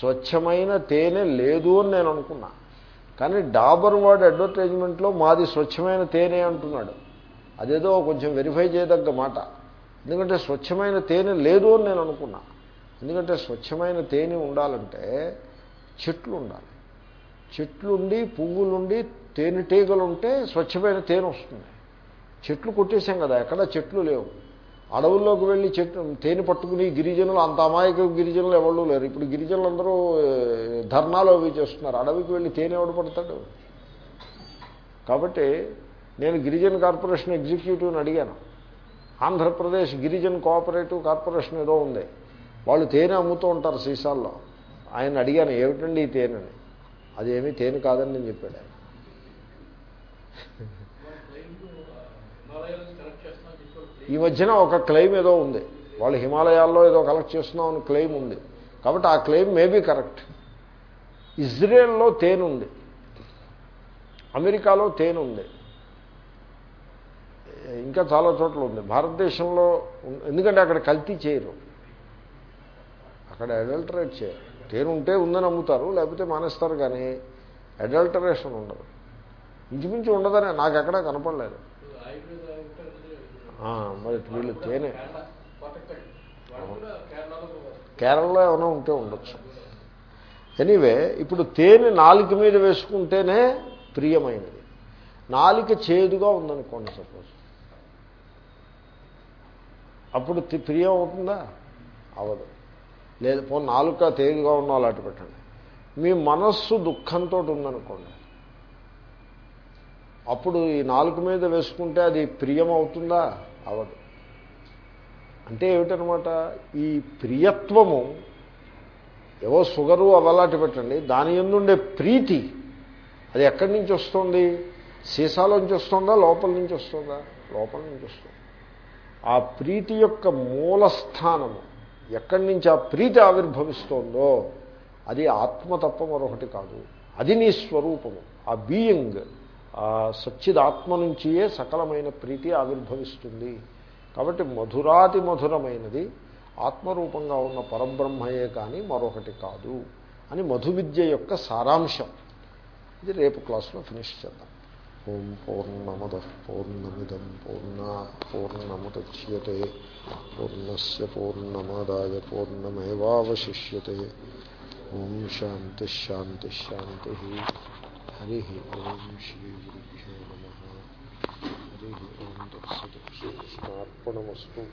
స్వచ్ఛమైన తేనె లేదు అని నేను అనుకున్నా. కానీ డాబర్ వాడ్ అడ్వర్టైజ్మెంట్లో మాది స్వచ్ఛమైన తేనె అంటున్నాడు. అదేదో కొంచెం వెరిఫై చేయదగ్గ మాట. ఎందుకంటే స్వచ్ఛమైన తేనె లేదు అని నేను అనుకున్నా. ఎందుకంటే స్వచ్ఛమైన తేనె ఉండాలంటే చెట్లు ఉండాలి. చెట్లుండి పువ్వులుండి తేనెటీగలు ఉంటే స్వచ్ఛమైన తేనె వస్తుంది. చెట్లు కొట్టేశాం కదా ఎక్కడ చెట్లు లేవు. అడవుల్లోకి వెళ్ళి చెట్టు తేనె పట్టుకుని గిరిజనులు అంత అమాయక గిరిజనులు ఎవరు లేరు. ఇప్పుడు గిరిజనులు అందరూ ధర్నాలు అవి చేస్తున్నారు. అడవికి వెళ్ళి తేనె ఎవడు పడతాడు? కాబట్టి నేను గిరిజన కార్పొరేషన్ ఎగ్జిక్యూటివ్ని అడిగాను. ఆంధ్రప్రదేశ్ గిరిజన్ కోఆపరేటివ్ కార్పొరేషన్ ఏదో ఉంది. వాళ్ళు తేనె అమ్ముతూ ఉంటారు సీసాల్లో. ఆయన అడిగాను ఏమిటండి ఈ తేనెని? అదేమీ తేనె కాదని నేను చెప్పాడు ఆయన. ఈ మధ్యన ఒక క్లెయిమ్ ఏదో ఉంది. వాళ్ళు హిమాలయాల్లో ఏదో కలెక్ట్ చేస్తున్నాం అని క్లెయిమ్ ఉంది. కాబట్టి ఆ క్లెయిమ్ మేబీ కరెక్ట్ ఇజ్రాయెల్లో తేనె ఉంది. అమెరికాలో తేనె ఉంది. ఇంకా చాలా చోట్ల ఉంది. భారతదేశంలో ఎందుకంటే అక్కడ కల్తీ చేయరు. అక్కడ అడల్టరేట్ చేయరు. తేను ఉంటే ఉందని అమ్ముతారు లేకపోతే మానేస్తారు కానీ అడల్టరేషన్ ఉండదు. ఇంచుమించు ఉండదని నాకు ఎక్కడా కనపడలేదు. మరి వీళ్ళు తేనె. కేరళలో ఏమైనా ఉంటే ఉండొచ్చు. ఎనీవే ఇప్పుడు తేనె నాలుక మీద వేసుకుంటేనే ప్రియమైనది. నాలిక చేదుగా ఉందనుకోండి సపోజ్. అప్పుడు ప్రియం అవుతుందా? అవదు. లేదు పో నాలుక తేలిగా ఉన్న అలాంటి పెట్టండి. మీ మనస్సు దుఃఖంతో ఉందనుకోండి. అప్పుడు ఈ నాలుక మీద వేసుకుంటే అది ప్రియం అవుతుందా? అవదు. అంటే ఏమిటనమాట? ఈ ప్రియత్వము ఏవో షుగరు అవలాంటి పెట్టండి దాని ఎందుండే ప్రీతి? అది ఎక్కడి నుంచి వస్తుంది? సీసాలోంచి వస్తుందా? లోపల నుంచి వస్తుందా? లోపల నుంచి వస్తుంది. ఆ ప్రీతి యొక్క మూలస్థానము ఎక్కడి నుంచి ఆ ప్రీతి ఆవిర్భవిస్తోందో అది ఆత్మ తప్ప మరొకటి కాదు. అది నీ స్వరూపము. ఆ బీయింగ్ సచ్చిదాత్మ నుంచియే సకలమైన ప్రీతి ఆవిర్భవిస్తుంది. కాబట్టి మధురాతి మధురమైనది ఆత్మరూపంగా ఉన్న పరబ్రహ్మయే కానీ మరొకటి కాదు అని మధు విద్య యొక్క సారాంశం. ఇది రేపు క్లాస్లో ఫినిష్ చేద్దాం. ఓం పూర్ణమద పూర్ణమిదం పూర్ణ పూర్ణముద్యతే పూర్ణస్ పూర్ణమాదాయ పూర్ణమేవాశిష్యతే ఓం శాంతి. عليه الأرض شيبها نمها عليه الأرض الصدق شيء استعرقنا مصدوق